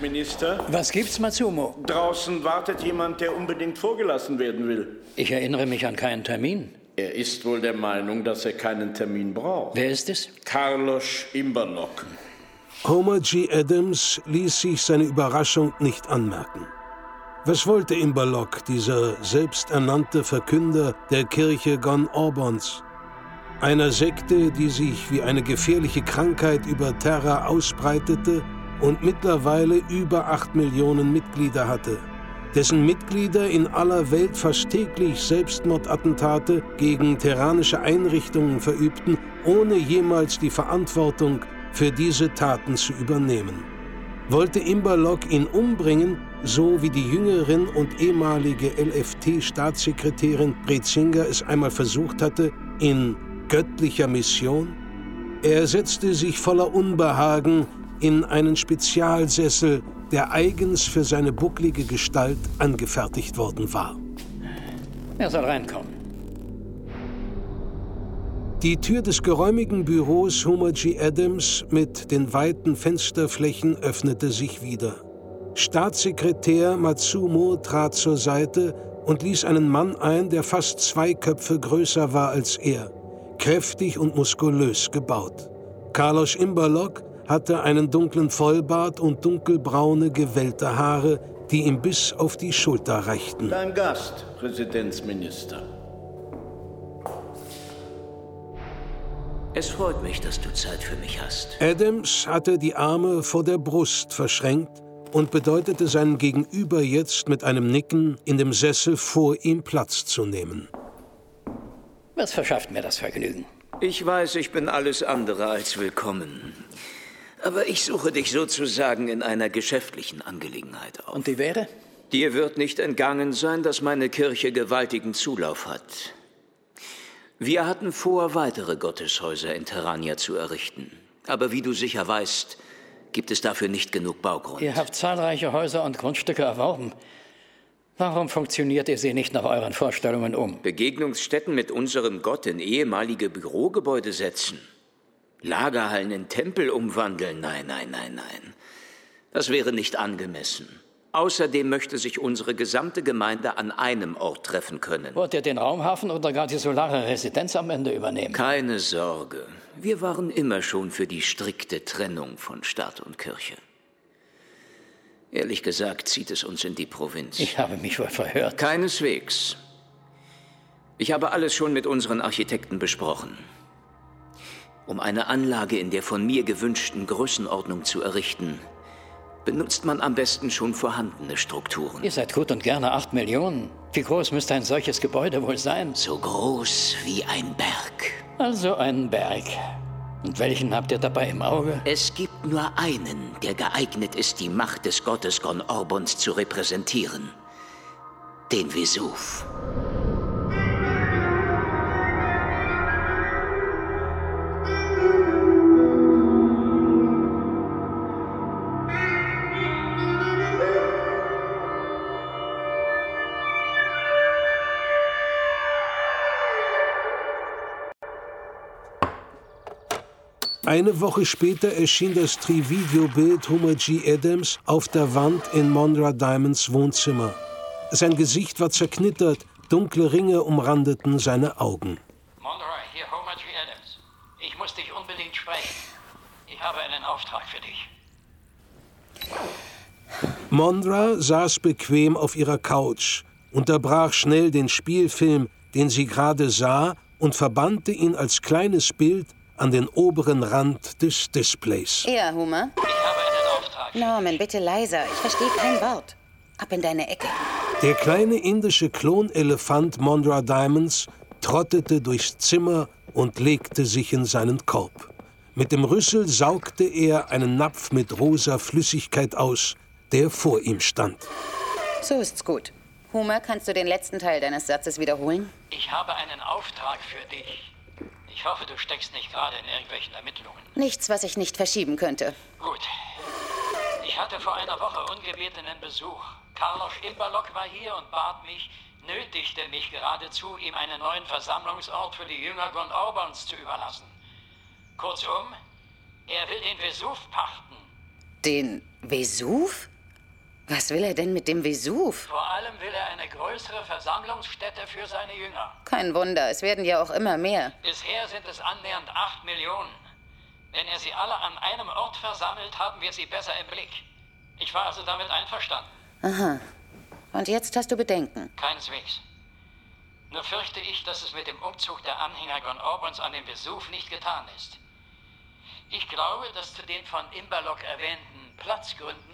Präsidentsminister, Was gibt's, Matsumo? draußen wartet jemand, der unbedingt vorgelassen werden will. Ich erinnere mich an keinen Termin. Er ist wohl der Meinung, dass er keinen Termin braucht. Wer ist es? Carlos Imberlock. Homer G. Adams ließ sich seine Überraschung nicht anmerken. Was wollte Imberlock, dieser selbsternannte Verkünder der Kirche Gon Orbons? Einer Sekte, die sich wie eine gefährliche Krankheit über Terra ausbreitete und mittlerweile über acht Millionen Mitglieder hatte, dessen Mitglieder in aller Welt fast täglich Selbstmordattentate gegen terranische Einrichtungen verübten, ohne jemals die Verantwortung für diese Taten zu übernehmen. Wollte Imberlock ihn umbringen, so wie die Jüngerin und ehemalige LFT-Staatssekretärin Brezinger es einmal versucht hatte, in göttlicher Mission? Er setzte sich voller Unbehagen in einen Spezialsessel, der eigens für seine bucklige Gestalt angefertigt worden war. Er soll reinkommen. Die Tür des geräumigen Büros Homer G. Adams mit den weiten Fensterflächen öffnete sich wieder. Staatssekretär Matsumo trat zur Seite und ließ einen Mann ein, der fast zwei Köpfe größer war als er, kräftig und muskulös gebaut. Carlos Imberlock hatte einen dunklen Vollbart und dunkelbraune, gewellte Haare, die ihm bis auf die Schulter reichten. Dein Gast, Präsidentsminister. Es freut mich, dass du Zeit für mich hast. Adams hatte die Arme vor der Brust verschränkt und bedeutete seinem Gegenüber jetzt mit einem Nicken in dem Sessel vor ihm Platz zu nehmen. Was verschafft mir das Vergnügen? Ich weiß, ich bin alles andere als willkommen. Aber ich suche dich sozusagen in einer geschäftlichen Angelegenheit auf. Und die wäre? Dir wird nicht entgangen sein, dass meine Kirche gewaltigen Zulauf hat. Wir hatten vor, weitere Gotteshäuser in Terrania zu errichten. Aber wie du sicher weißt, gibt es dafür nicht genug Baugrund. Ihr habt zahlreiche Häuser und Grundstücke erworben. Warum funktioniert ihr sie nicht nach euren Vorstellungen um? Begegnungsstätten mit unserem Gott in ehemalige Bürogebäude setzen. Lagerhallen in Tempel umwandeln. Nein, nein, nein, nein. Das wäre nicht angemessen. Außerdem möchte sich unsere gesamte Gemeinde an einem Ort treffen können. Wollt ihr den Raumhafen oder gar die solare Residenz am Ende übernehmen? Keine Sorge. Wir waren immer schon für die strikte Trennung von Staat und Kirche. Ehrlich gesagt zieht es uns in die Provinz. Ich habe mich wohl verhört. Keineswegs. Ich habe alles schon mit unseren Architekten besprochen. Um eine Anlage in der von mir gewünschten Größenordnung zu errichten, benutzt man am besten schon vorhandene Strukturen. Ihr seid gut und gerne acht Millionen. Wie groß müsste ein solches Gebäude wohl sein? So groß wie ein Berg. Also ein Berg. Und welchen habt ihr dabei im Auge? Es gibt nur einen, der geeignet ist, die Macht des Gottes Gon Orbons zu repräsentieren. Den Vesuv. Eine Woche später erschien das Trivideo-Bild Homer G. Adams auf der Wand in Monra Diamonds Wohnzimmer. Sein Gesicht war zerknittert, dunkle Ringe umrandeten seine Augen. Monroe, hier Homer G. Adams. Ich muss dich unbedingt sprechen. Ich habe einen Auftrag für dich. Mondra saß bequem auf ihrer Couch, unterbrach schnell den Spielfilm, den sie gerade sah, und verbannte ihn als kleines Bild an den oberen Rand des Displays. Ja, Homer. Ich habe einen Auftrag. Norman, bitte leiser. Ich verstehe kein Wort. Ab in deine Ecke. Der kleine indische Klonelefant Mondra Diamonds trottete durchs Zimmer und legte sich in seinen Korb. Mit dem Rüssel saugte er einen Napf mit rosa Flüssigkeit aus, der vor ihm stand. So ist's gut. Homer, kannst du den letzten Teil deines Satzes wiederholen? Ich habe einen Auftrag für dich. Ich hoffe, du steckst nicht gerade in irgendwelchen Ermittlungen. Nichts, was ich nicht verschieben könnte. Gut. Ich hatte vor einer Woche ungebetenen Besuch. Carlos Imberlock war hier und bat mich, nötigte mich geradezu, ihm einen neuen Versammlungsort für die Jünger Gon Orbans zu überlassen. Kurzum, er will den Vesuv pachten. Den Vesuv? Was will er denn mit dem Vesuv? Vor allem will er eine größere Versammlungsstätte für seine Jünger. Kein Wunder, es werden ja auch immer mehr. Bisher sind es annähernd acht Millionen. Wenn er sie alle an einem Ort versammelt, haben wir sie besser im Blick. Ich war also damit einverstanden. Aha. Und jetzt hast du Bedenken. Keineswegs. Nur fürchte ich, dass es mit dem Umzug der Anhänger Gon Orbans an den Vesuv nicht getan ist. Ich glaube, dass zu den von Imberlock erwähnten Platzgründen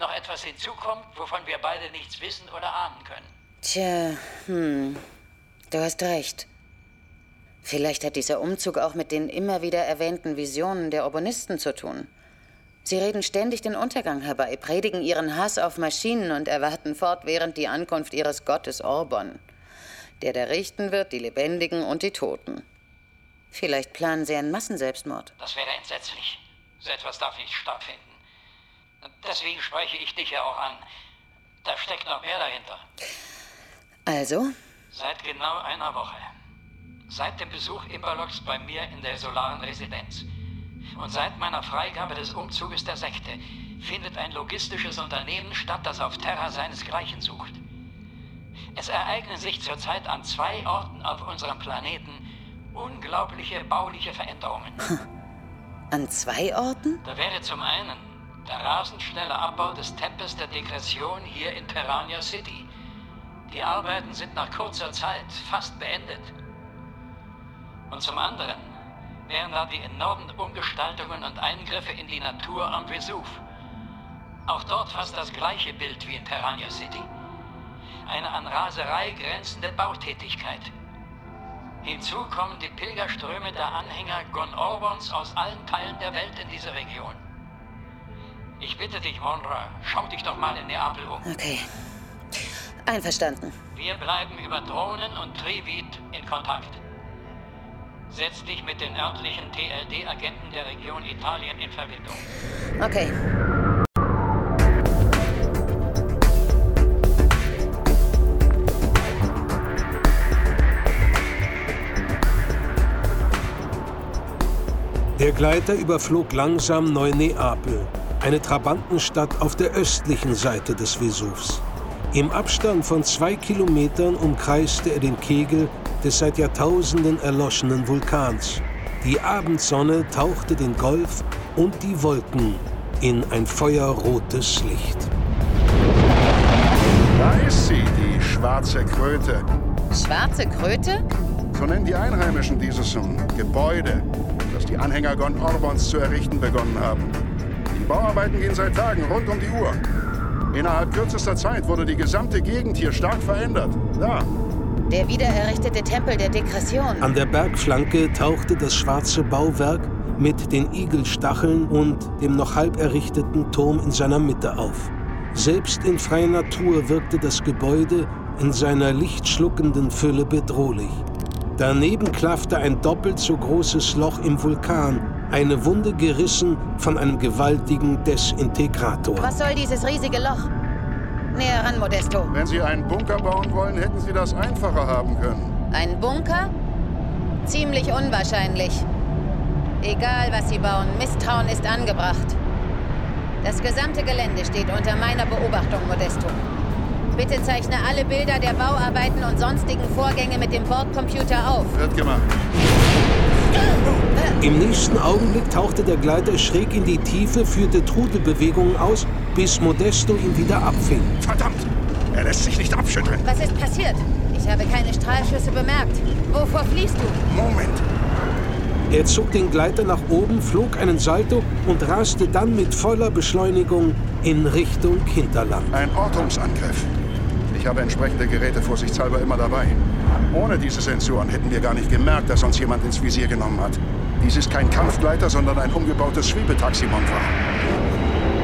noch etwas hinzukommt, wovon wir beide nichts wissen oder ahnen können. Tja, hm. Du hast recht. Vielleicht hat dieser Umzug auch mit den immer wieder erwähnten Visionen der Orbonisten zu tun. Sie reden ständig den Untergang herbei, predigen ihren Hass auf Maschinen und erwarten fortwährend die Ankunft ihres Gottes Orbon, der da richten wird, die Lebendigen und die Toten. Vielleicht planen sie einen Massenselbstmord. Das wäre entsetzlich. So etwas darf nicht stattfinden. Deswegen spreche ich dich ja auch an. Da steckt noch mehr dahinter. Also? Seit genau einer Woche. Seit dem Besuch Imberlocks bei mir in der solaren Residenz. Und seit meiner Freigabe des Umzuges der Sekte findet ein logistisches Unternehmen statt, das auf Terra seinesgleichen sucht. Es ereignen sich zurzeit an zwei Orten auf unserem Planeten unglaubliche bauliche Veränderungen. An zwei Orten? Da wäre zum einen der rasend schnelle Abbau des Tempels der Degression hier in Terrania City. Die Arbeiten sind nach kurzer Zeit fast beendet. Und zum anderen wären da die enormen Umgestaltungen und Eingriffe in die Natur am Vesuv. Auch dort fast das gleiche Bild wie in Terrania City. Eine an Raserei grenzende Bautätigkeit. Hinzu kommen die Pilgerströme der Anhänger Gon Orbons aus allen Teilen der Welt in diese Region. Ich bitte dich, Monra, schau dich doch mal in Neapel um. Okay. Einverstanden. Wir bleiben über Drohnen und Trivid in Kontakt. Setz dich mit den örtlichen TLD-Agenten der Region Italien in Verbindung. Okay. Der Gleiter überflog langsam Neu-Neapel, eine Trabantenstadt auf der östlichen Seite des Vesuvs. Im Abstand von zwei Kilometern umkreiste er den Kegel des seit Jahrtausenden erloschenen Vulkans. Die Abendsonne tauchte den Golf und die Wolken in ein feuerrotes Licht. Da ist sie, die schwarze Kröte. Schwarze Kröte? So nennen die Einheimischen dieses Gebäude, das die Anhänger Gon Orbons zu errichten begonnen haben. Bauarbeiten gehen seit Tagen rund um die Uhr. Innerhalb kürzester Zeit wurde die gesamte Gegend hier stark verändert. Da, Der wiedererrichtete Tempel der Degression. An der Bergflanke tauchte das schwarze Bauwerk mit den Igelstacheln und dem noch halb errichteten Turm in seiner Mitte auf. Selbst in freier Natur wirkte das Gebäude in seiner lichtschluckenden Fülle bedrohlich. Daneben klaffte ein doppelt so großes Loch im Vulkan, eine Wunde gerissen von einem gewaltigen Desintegrator. Was soll dieses riesige Loch? Näher ran, Modesto. wenn Sie einen Bunker bauen wollen, hätten Sie das einfacher haben können. Ein Bunker? Ziemlich unwahrscheinlich. Egal, was Sie bauen, Misstrauen ist angebracht. Das gesamte Gelände steht unter meiner Beobachtung, Modesto. Bitte zeichne alle Bilder der Bauarbeiten und sonstigen Vorgänge mit dem Bordcomputer auf. Wird gemacht. Im nächsten Augenblick tauchte der Gleiter schräg in die Tiefe, führte Trudelbewegungen aus, bis Modesto ihn wieder abfing. Verdammt! Er lässt sich nicht abschütteln. Was ist passiert? Ich habe keine Strahlschüsse bemerkt. Wovor fliehst du? Moment. Er zog den Gleiter nach oben, flog einen Salto und raste dann mit voller Beschleunigung in Richtung Hinterland. Ein Ortungsangriff. Ich habe entsprechende Geräte vorsichtshalber immer dabei. Ohne diese Sensoren hätten wir gar nicht gemerkt, dass uns jemand ins Visier genommen hat. Dies ist kein Kampfgleiter, sondern ein umgebautes Schwebetaxi-Montra.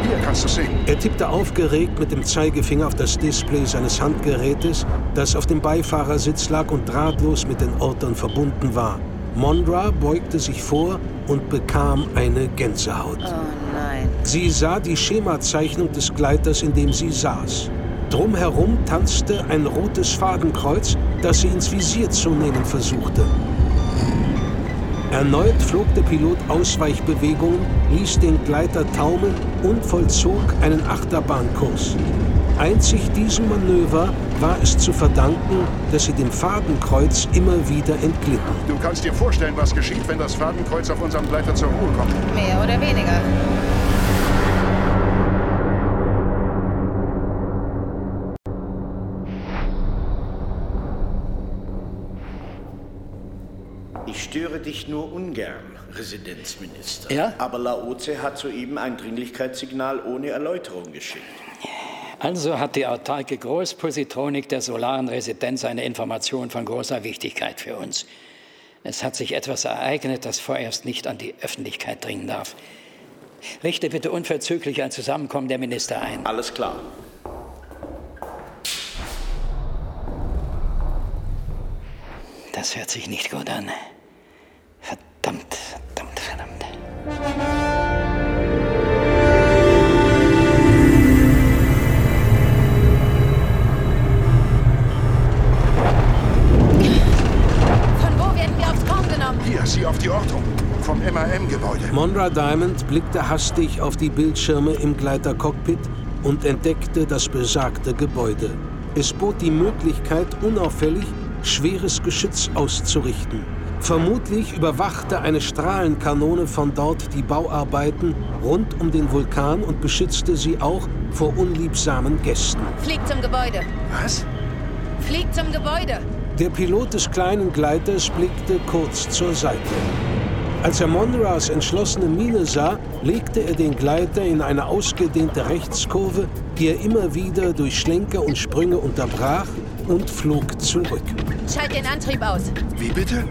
Hier kannst du sehen. Er tippte aufgeregt mit dem Zeigefinger auf das Display seines Handgerätes, das auf dem Beifahrersitz lag und drahtlos mit den Ortern verbunden war. Mondra beugte sich vor und bekam eine Gänsehaut. Oh nein. Sie sah die Schemazeichnung des Gleiters, in dem sie saß. Drumherum tanzte ein rotes Fadenkreuz, das sie ins Visier zu nehmen versuchte. Erneut flog der Pilot Ausweichbewegungen, ließ den Gleiter taumeln und vollzog einen Achterbahnkurs. Einzig diesem Manöver war es zu verdanken, dass sie dem Fadenkreuz immer wieder entglitten. Du kannst dir vorstellen, was geschieht, wenn das Fadenkreuz auf unserem Gleiter zur Ruhe kommt. Mehr oder weniger. Dich nur ungern, Residenzminister. Ja? Aber Laoze hat soeben ein Dringlichkeitssignal ohne Erläuterung geschickt. Also hat die autarke Großpositronik der solaren Residenz eine Information von großer Wichtigkeit für uns. Es hat sich etwas ereignet, das vorerst nicht an die Öffentlichkeit dringen darf. Richte bitte unverzüglich ein Zusammenkommen der Minister ein. Alles klar. Das hört sich nicht gut an. Verdammt, verdammt, verdammt. Von wo werden wir aufs Korn genommen? Hier, sieh auf die Ortung. Vom MAM-Gebäude. Monra Diamond blickte hastig auf die Bildschirme im Gleitercockpit und entdeckte das besagte Gebäude. Es bot die Möglichkeit, unauffällig schweres Geschütz auszurichten. Vermutlich überwachte eine Strahlenkanone von dort die Bauarbeiten rund um den Vulkan und beschützte sie auch vor unliebsamen Gästen. Flieg zum Gebäude. Was? Flieg zum Gebäude. Der Pilot des kleinen Gleiters blickte kurz zur Seite. Als er Monras entschlossene Miene sah, legte er den Gleiter in eine ausgedehnte Rechtskurve, die er immer wieder durch Schlenker und Sprünge unterbrach und flog zurück. Schalt den Antrieb aus. Wie bitte?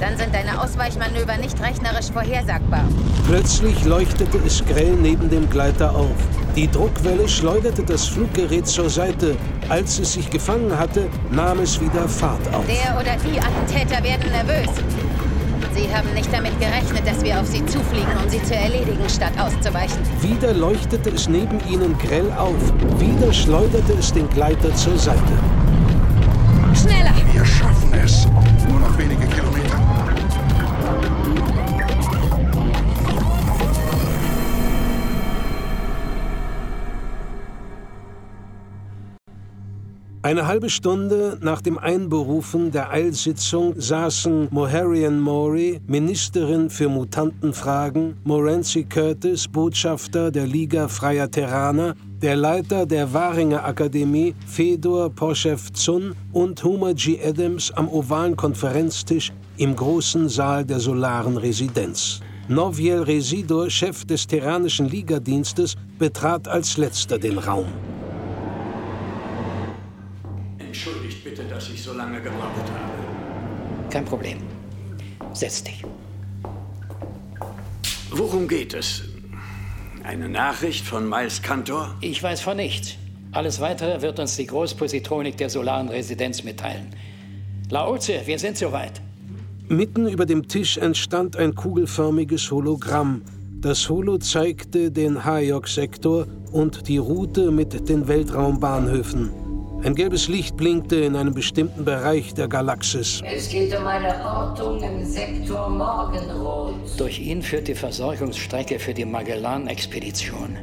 Dann sind deine Ausweichmanöver nicht rechnerisch vorhersagbar. Plötzlich leuchtete es grell neben dem Gleiter auf. Die Druckwelle schleuderte das Fluggerät zur Seite. Als es sich gefangen hatte, nahm es wieder Fahrt auf. Der oder die Attentäter werden nervös. Sie haben nicht damit gerechnet, dass wir auf sie zufliegen, um sie zu erledigen, statt auszuweichen. Wieder leuchtete es neben ihnen grell auf. Wieder schleuderte es den Gleiter zur Seite. Schneller! Wir schaffen es. Nur noch wenige Kilometer. Eine halbe Stunde nach dem Einberufen der Eilsitzung saßen Moharian Mori, Ministerin für Mutantenfragen, Morency Curtis, Botschafter der Liga Freier Terraner, der Leiter der Waringer Akademie, Fedor Poshev-Zun und Homer G. Adams am ovalen Konferenztisch im großen Saal der Solaren Residenz. Noviel Residor, Chef des Terranischen Ligadienstes, betrat als letzter den Raum. Entschuldigt bitte, dass ich so lange gebraucht habe. Kein Problem. Setz dich. Worum geht es? Eine Nachricht von Miles Kantor? Ich weiß von nichts. Alles Weitere wird uns die Großpositronik der solaren Residenz mitteilen. Laoze, wir sind soweit. Mitten über dem Tisch entstand ein kugelförmiges Hologramm. Das Holo zeigte den Hayok-Sektor und die Route mit den Weltraumbahnhöfen. Ein gelbes Licht blinkte in einem bestimmten Bereich der Galaxis. Es geht um eine Ortung im Sektor Morgenrot. Durch ihn führt die Versorgungsstrecke für die Magellan-Expedition.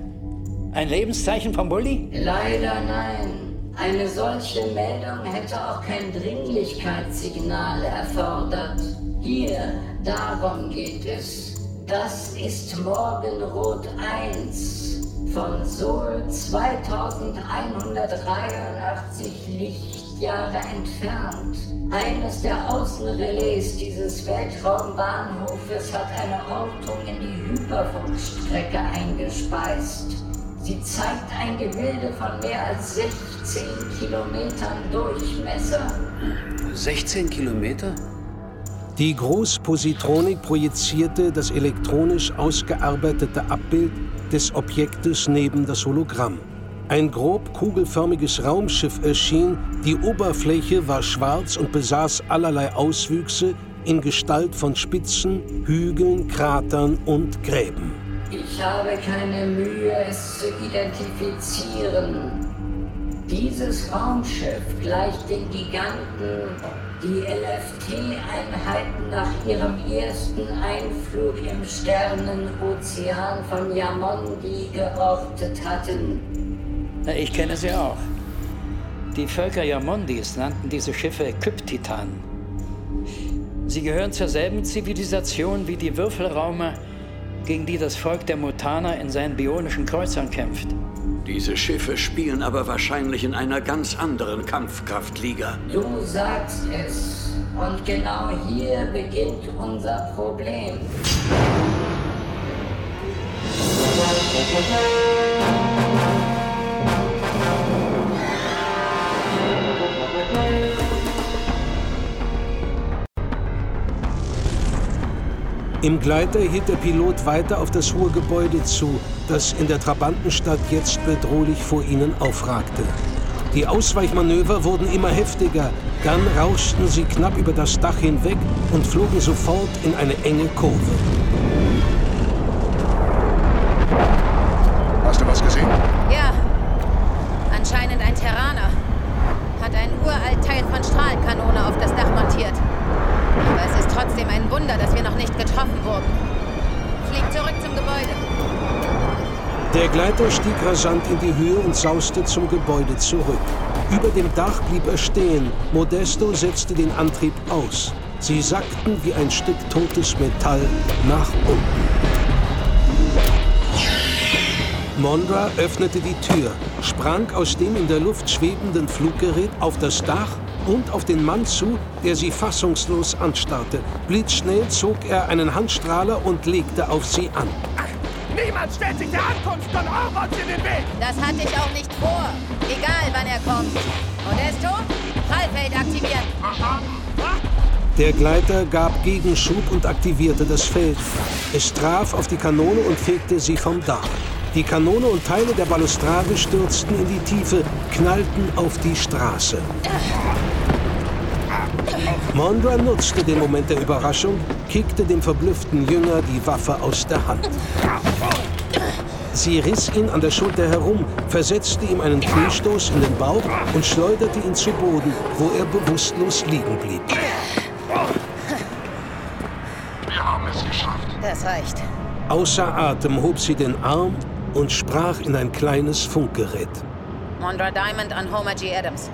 Ein Lebenszeichen von Bulli? Leider nein. Eine solche Meldung hätte auch kein Dringlichkeitssignal erfordert. Hier, darum geht es. Das ist Morgenrot 1 von Sol 2183 Lichtjahre entfernt. Eines der Außenrelais dieses Weltraumbahnhofes hat eine Ortung in die Hyperfunkstrecke eingespeist. Sie zeigt ein Gebilde von mehr als 16 Kilometern Durchmesser. 16 Kilometer? Die Großpositronik projizierte das elektronisch ausgearbeitete Abbild des Objektes neben das Hologramm. Ein grob kugelförmiges Raumschiff erschien, die Oberfläche war schwarz und besaß allerlei Auswüchse in Gestalt von Spitzen, Hügeln, Kratern und Gräben. Ich habe keine Mühe, es zu identifizieren. Dieses Raumschiff gleicht den Giganten, die LFT-Einheiten nach ihrem ersten Einflug im Sternenozean von Yamondi geortet hatten. Ich kenne sie auch. Die Völker Yamondis nannten diese Schiffe Kyptitan. Sie gehören zur selben Zivilisation wie die Würfelraumer, gegen die das Volk der Mutaner in seinen bionischen Kreuzern kämpft. Diese Schiffe spielen aber wahrscheinlich in einer ganz anderen Kampfkraftliga. Du sagst es. Und genau hier beginnt unser Problem. Im Gleiter hielt der Pilot weiter auf das hohe Gebäude zu, das in der Trabantenstadt jetzt bedrohlich vor ihnen aufragte. Die Ausweichmanöver wurden immer heftiger, dann rauschten sie knapp über das Dach hinweg und flogen sofort in eine enge Kurve. Hast du was gesehen? Ja. Anscheinend ein Terraner. Hat ein uralt Teil von Strahlenkanone auf das Dach montiert. Aber es ist trotzdem ein Wunder, dass wir noch nicht getroffen wurden. Flieg zurück zum Gebäude. Der Gleiter stieg rasant in die Höhe und sauste zum Gebäude zurück. Über dem Dach blieb er stehen. Modesto setzte den Antrieb aus. Sie sackten wie ein Stück totes Metall nach unten. Mondra öffnete die Tür, sprang aus dem in der Luft schwebenden Fluggerät auf das Dach und auf den Mann zu, der sie fassungslos anstarrte. Blitzschnell zog er einen Handstrahler und legte auf sie an. Niemand stellt sich der Ankunft von Orbots in den Weg! Das hatte ich auch nicht vor. Egal, wann er kommt. Modesto, Prallfeld aktivieren. Der Gleiter gab Gegenschub und aktivierte das Feld. Es traf auf die Kanone und fegte sie vom Dach. Die Kanone und Teile der Balustrade stürzten in die Tiefe, knallten auf die Straße. Mondra nutzte den Moment der Überraschung, kickte dem verblüfften Jünger die Waffe aus der Hand. Sie riss ihn an der Schulter herum, versetzte ihm einen Kniestoß in den Bauch und schleuderte ihn zu Boden, wo er bewusstlos liegen blieb. Wir haben es geschafft. Das reicht. Außer Atem hob sie den Arm und sprach in ein kleines Funkgerät. Mondra Diamond an Homer G. Adams.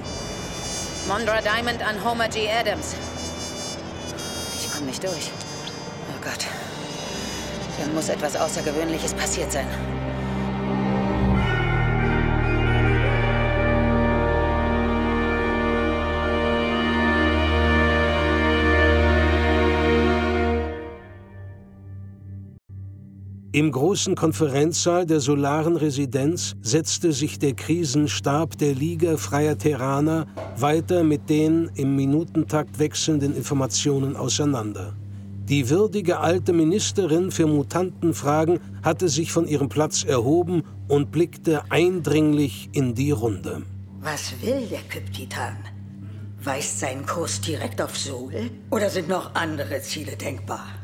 Mondra Diamond an Homer G. Adams. Ich komme nicht durch. Oh Gott. Hier muss etwas Außergewöhnliches passiert sein. Im großen Konferenzsaal der Solaren Residenz setzte sich der Krisenstab der Liga Freier Terraner weiter mit den im Minutentakt wechselnden Informationen auseinander. Die würdige alte Ministerin für Mutantenfragen hatte sich von ihrem Platz erhoben und blickte eindringlich in die Runde. Was will der Kyptitan? Weist sein Kurs direkt auf Sol? Oder sind noch andere Ziele denkbar?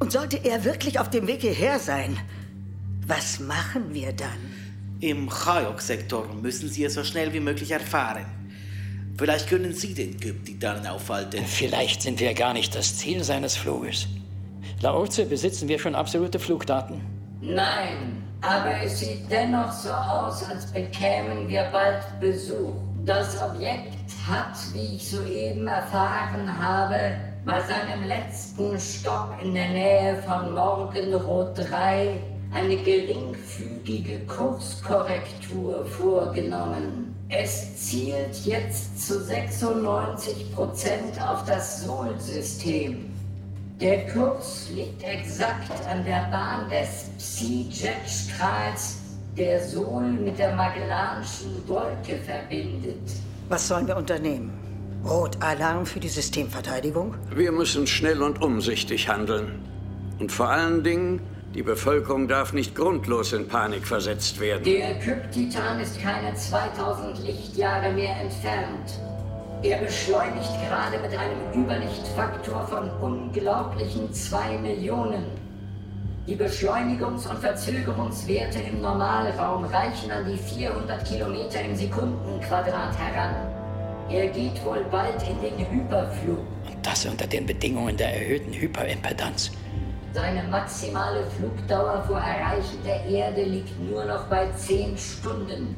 Und sollte er wirklich auf dem Weg hierher sein, was machen wir dann? Im Chayok-Sektor müssen Sie es so schnell wie möglich erfahren. Vielleicht können Sie den Kyp-Titanen aufhalten. Vielleicht sind wir gar nicht das Ziel seines Fluges. Laoze, besitzen wir schon absolute Flugdaten? Nein, aber es sieht dennoch so aus, als bekämen wir bald Besuch. Das Objekt hat, wie ich soeben erfahren habe, bei seinem letzten Stopp in der Nähe von Morgenrot 3 eine geringfügige Kurskorrektur vorgenommen. Es zielt jetzt zu 96 Prozent auf das Sol-System. Der Kurs liegt exakt an der Bahn des Psi-Jet-Strahls, der Sol mit der Magellanischen Wolke verbindet. Was sollen wir unternehmen? Rot Alarm für die Systemverteidigung? Wir müssen schnell und umsichtig handeln. Und vor allen Dingen, die Bevölkerung darf nicht grundlos in Panik versetzt werden. Der Kyp-Titan ist keine 2000 Lichtjahre mehr entfernt. Er beschleunigt gerade mit einem Überlichtfaktor von unglaublichen 2 Millionen. Die Beschleunigungs- und Verzögerungswerte im Normalraum reichen an die 400 Kilometer im Sekundenquadrat heran. Er geht wohl bald in den Hyperflug. Und das unter den Bedingungen der erhöhten Hyperimpedanz. Seine maximale Flugdauer vor Erreichen der Erde liegt nur noch bei 10 Stunden.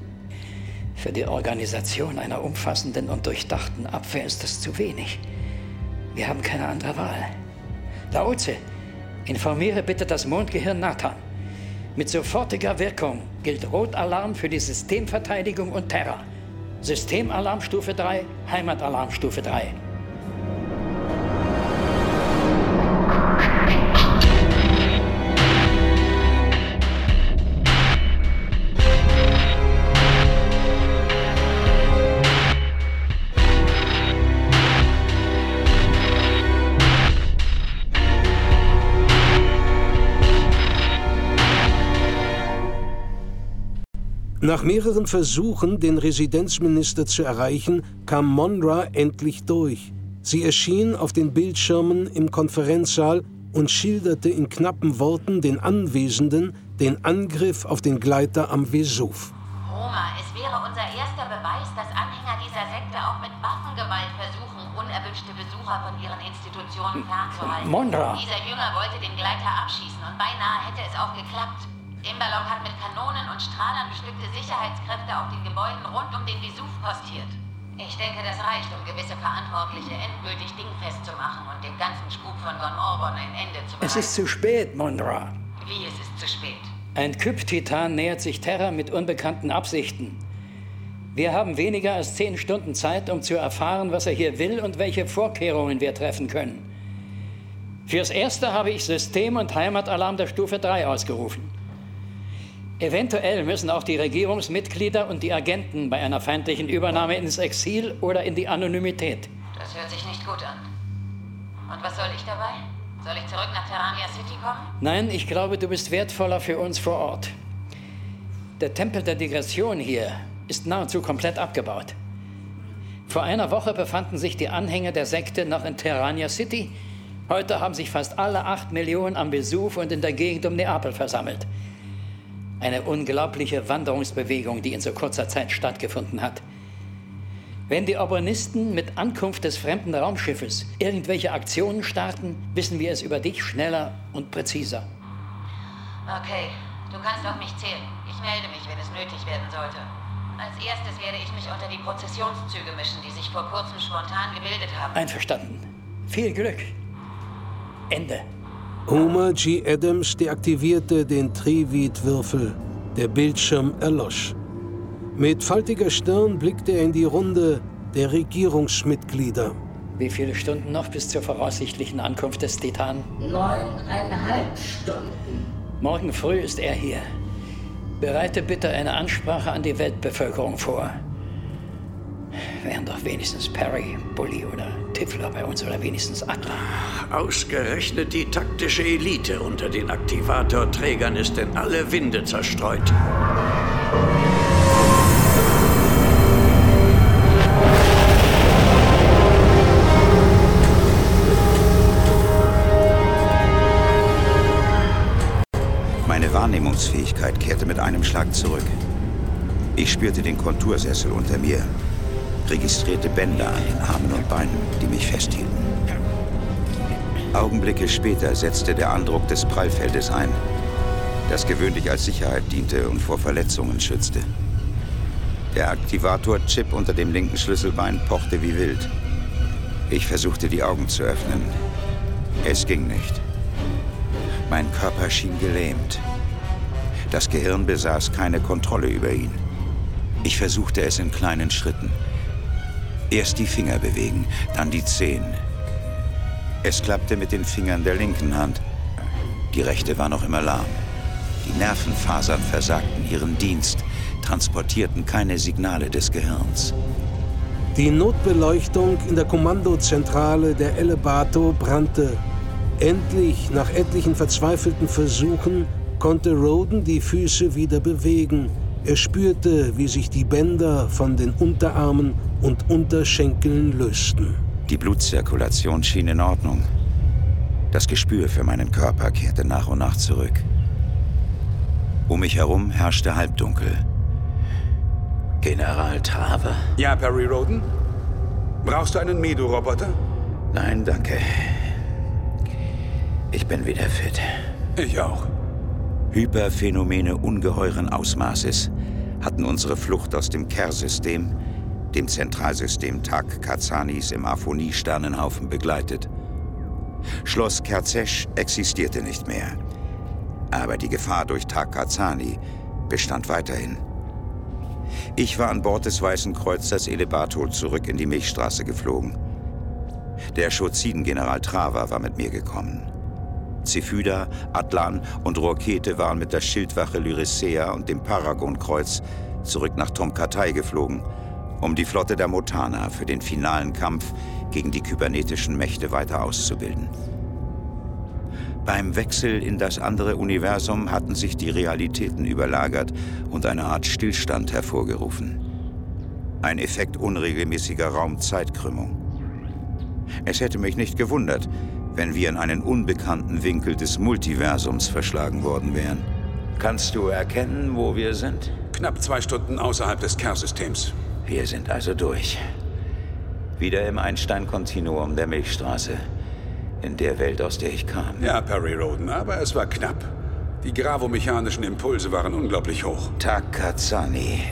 Für die Organisation einer umfassenden und durchdachten Abwehr ist das zu wenig. Wir haben keine andere Wahl. Laoze, informiere bitte das Mondgehirn Nathan. Mit sofortiger Wirkung gilt Rotalarm für die Systemverteidigung und Terra. Systemalarmstufe 3, Heimatalarmstufe 3. Nach mehreren Versuchen, den Residenzminister zu erreichen, kam Monra endlich durch. Sie erschien auf den Bildschirmen im Konferenzsaal und schilderte in knappen Worten den Anwesenden den Angriff auf den Gleiter am Vesuv. Roma, es wäre unser erster Beweis, dass Anhänger dieser Sekte auch mit Waffengewalt versuchen, unerwünschte Besucher von ihren Institutionen fernzuhalten. Mondra! Dieser Jünger wollte den Gleiter abschießen und beinahe hätte es auch geklappt. Imbalok hat mit Kanonen und Strahlern bestückte Sicherheitskräfte auf den Gebäuden rund um den Vesuv postiert. Ich denke, das reicht, um gewisse Verantwortliche endgültig dingfest zu machen und dem ganzen Spuk von Gon Orbon ein Ende zu bereiten. Es ist zu spät, Mondra. Wie, es ist zu spät? Ein Kyp-Titan nähert sich Terra mit unbekannten Absichten. Wir haben weniger als zehn Stunden Zeit, um zu erfahren, was er hier will und welche Vorkehrungen wir treffen können. Fürs Erste habe ich System- und Heimatalarm der Stufe 3 ausgerufen. Eventuell müssen auch die Regierungsmitglieder und die Agenten bei einer feindlichen Übernahme ins Exil oder in die Anonymität. Das hört sich nicht gut an. Und was soll ich dabei? Soll ich zurück nach Terrania City kommen? Nein, ich glaube, du bist wertvoller für uns vor Ort. Der Tempel der Digression hier ist nahezu komplett abgebaut. Vor einer Woche befanden sich die Anhänger der Sekte noch in Terrania City. Heute haben sich fast alle acht Millionen am Vesuv und in der Gegend um Neapel versammelt. Eine unglaubliche Wanderungsbewegung, die in so kurzer Zeit stattgefunden hat. Wenn die Orbonisten mit Ankunft des fremden Raumschiffes irgendwelche Aktionen starten, wissen wir es über dich schneller und präziser. Okay, du kannst auf mich zählen. Ich melde mich, wenn es nötig werden sollte. Als erstes werde ich mich unter die Prozessionszüge mischen, die sich vor kurzem spontan gebildet haben. Einverstanden. Viel Glück. Ende. Homer G. Adams deaktivierte den Trivid-Würfel. Der Bildschirm erlosch. Mit faltiger Stirn blickte er in die Runde der Regierungsmitglieder. Wie viele Stunden noch bis zur voraussichtlichen Ankunft des Titan? Neuneinhalb Stunden. Morgen früh ist er hier. Bereite bitte eine Ansprache an die Weltbevölkerung vor. Wären doch wenigstens Perry, Bully oder Tiffler bei uns oder wenigstens Adler. Ausgerechnet die taktische Elite unter den Aktivatorträgern ist in alle Winde zerstreut. Meine Wahrnehmungsfähigkeit kehrte mit einem Schlag zurück. Ich spürte den Kontursessel unter mir, registrierte Bänder an den Armen und Beinen, die mich festhielten. Augenblicke später setzte der Andruck des Prallfeldes ein, das gewöhnlich als Sicherheit diente und vor Verletzungen schützte. Der Aktivator-Chip unter dem linken Schlüsselbein pochte wie wild. Ich versuchte die Augen zu öffnen. Es ging nicht. Mein Körper schien gelähmt. Das Gehirn besaß keine Kontrolle über ihn. Ich versuchte es in kleinen Schritten. Erst die Finger bewegen, dann die Zehen. Es klappte mit den Fingern der linken Hand. Die rechte war noch immer lahm. Die Nervenfasern versagten ihren Dienst, transportierten keine Signale des Gehirns. Die Notbeleuchtung in der Kommandozentrale der Elevator brannte. Endlich, nach etlichen verzweifelten Versuchen, konnte Roden die Füße wieder bewegen. Er spürte, wie sich die Bänder von den Unterarmen und Unterschenkeln lösten. Die Blutzirkulation schien in Ordnung. Das Gespür für meinen Körper kehrte nach und nach zurück. Um mich herum herrschte Halbdunkel. General Traver? Ja, Perry Roden? Brauchst du einen Medu-Roboter? Nein, danke. Ich bin wieder fit. Ich auch. Hyperphänomene ungeheuren Ausmaßes hatten unsere Flucht aus dem Kerr-System, dem Zentralsystem Tag Kazanis im Aphonie-Sternenhaufen begleitet. Schloss Kerzesch existierte nicht mehr. Aber die Gefahr durch Tag Kazani bestand weiterhin. Ich war an Bord des Weißen Kreuzers Elevator zurück in die Milchstraße geflogen. Der Schoziden-General Trava war mit mir gekommen. Zephyda, Atlan und Rokete waren mit der Schildwache Lyrissea und dem Paragon-Kreuz zurück nach Tomkatai geflogen, um die Flotte der Motana für den finalen Kampf gegen die kybernetischen Mächte weiter auszubilden. Beim Wechsel in das andere Universum hatten sich die Realitäten überlagert und eine Art Stillstand hervorgerufen. Ein Effekt unregelmäßiger Raumzeitkrümmung. Es hätte mich nicht gewundert, wenn wir in einen unbekannten Winkel des Multiversums verschlagen worden wären. Kannst du erkennen, wo wir sind? Knapp zwei Stunden außerhalb des Kerr-Systems. Wir sind also durch. Wieder im Einstein-Kontinuum der Milchstraße. In der Welt, aus der ich kam. Ja, Perry Roden, aber es war knapp. Die gravomechanischen Impulse waren unglaublich hoch. Takazani.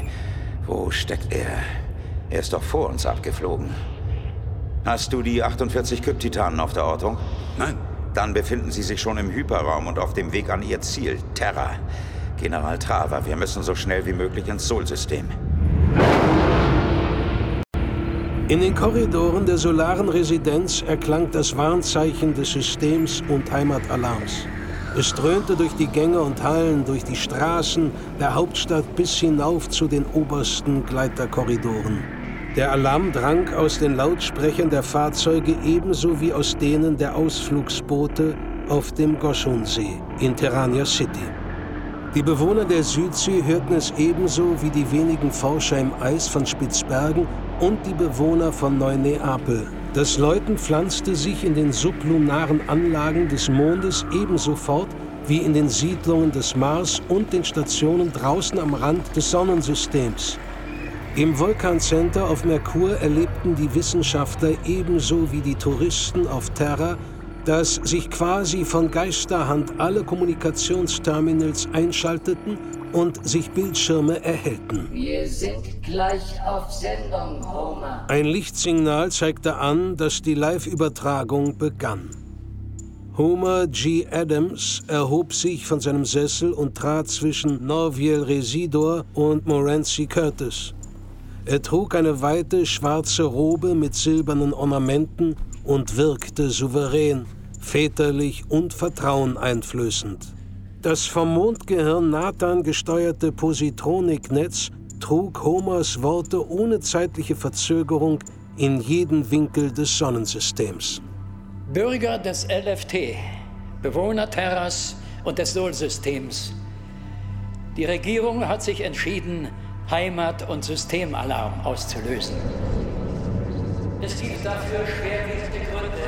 Wo steckt er? Er ist doch vor uns abgeflogen. Hast du die 48 Kyptitanen auf der Ortung? Nein. Dann befinden sie sich schon im Hyperraum und auf dem Weg an ihr Ziel, Terra. General Trava, wir müssen so schnell wie möglich ins Sol-System. In den Korridoren der solaren Residenz erklang das Warnzeichen des Systems und Heimatalarms. Es dröhnte durch die Gänge und Hallen, durch die Straßen der Hauptstadt bis hinauf zu den obersten Gleiterkorridoren. Der Alarm drang aus den Lautsprechern der Fahrzeuge ebenso wie aus denen der Ausflugsboote auf dem Goshunsee in Terrania City. Die Bewohner der Südsee hörten es ebenso wie die wenigen Forscher im Eis von Spitzbergen und die Bewohner von Neu-Neapel. Das Läuten pflanzte sich in den sublunaren Anlagen des Mondes ebenso fort wie in den Siedlungen des Mars und den Stationen draußen am Rand des Sonnensystems. Im Vulkancenter auf Merkur erlebten die Wissenschaftler ebenso wie die Touristen auf Terra, dass sich quasi von Geisterhand alle Kommunikationsterminals einschalteten und sich Bildschirme erhellten. Wir sind gleich auf Sendung, Homer. Ein Lichtsignal zeigte an, dass die Live-Übertragung begann. Homer G. Adams erhob sich von seinem Sessel und trat zwischen Norviel Residor und Morency Curtis. Er trug eine weite schwarze Robe mit silbernen Ornamenten und wirkte souverän, väterlich und vertraueneinflößend. Das vom Mondgehirn Nathan gesteuerte Positroniknetz trug Homers Worte ohne zeitliche Verzögerung in jeden Winkel des Sonnensystems. Bürger des LFT, Bewohner Terras und des Sol-Systems. Die Regierung hat sich entschieden, Heimat- und Systemalarm auszulösen. Es gibt dafür schwerwiegende Gründe,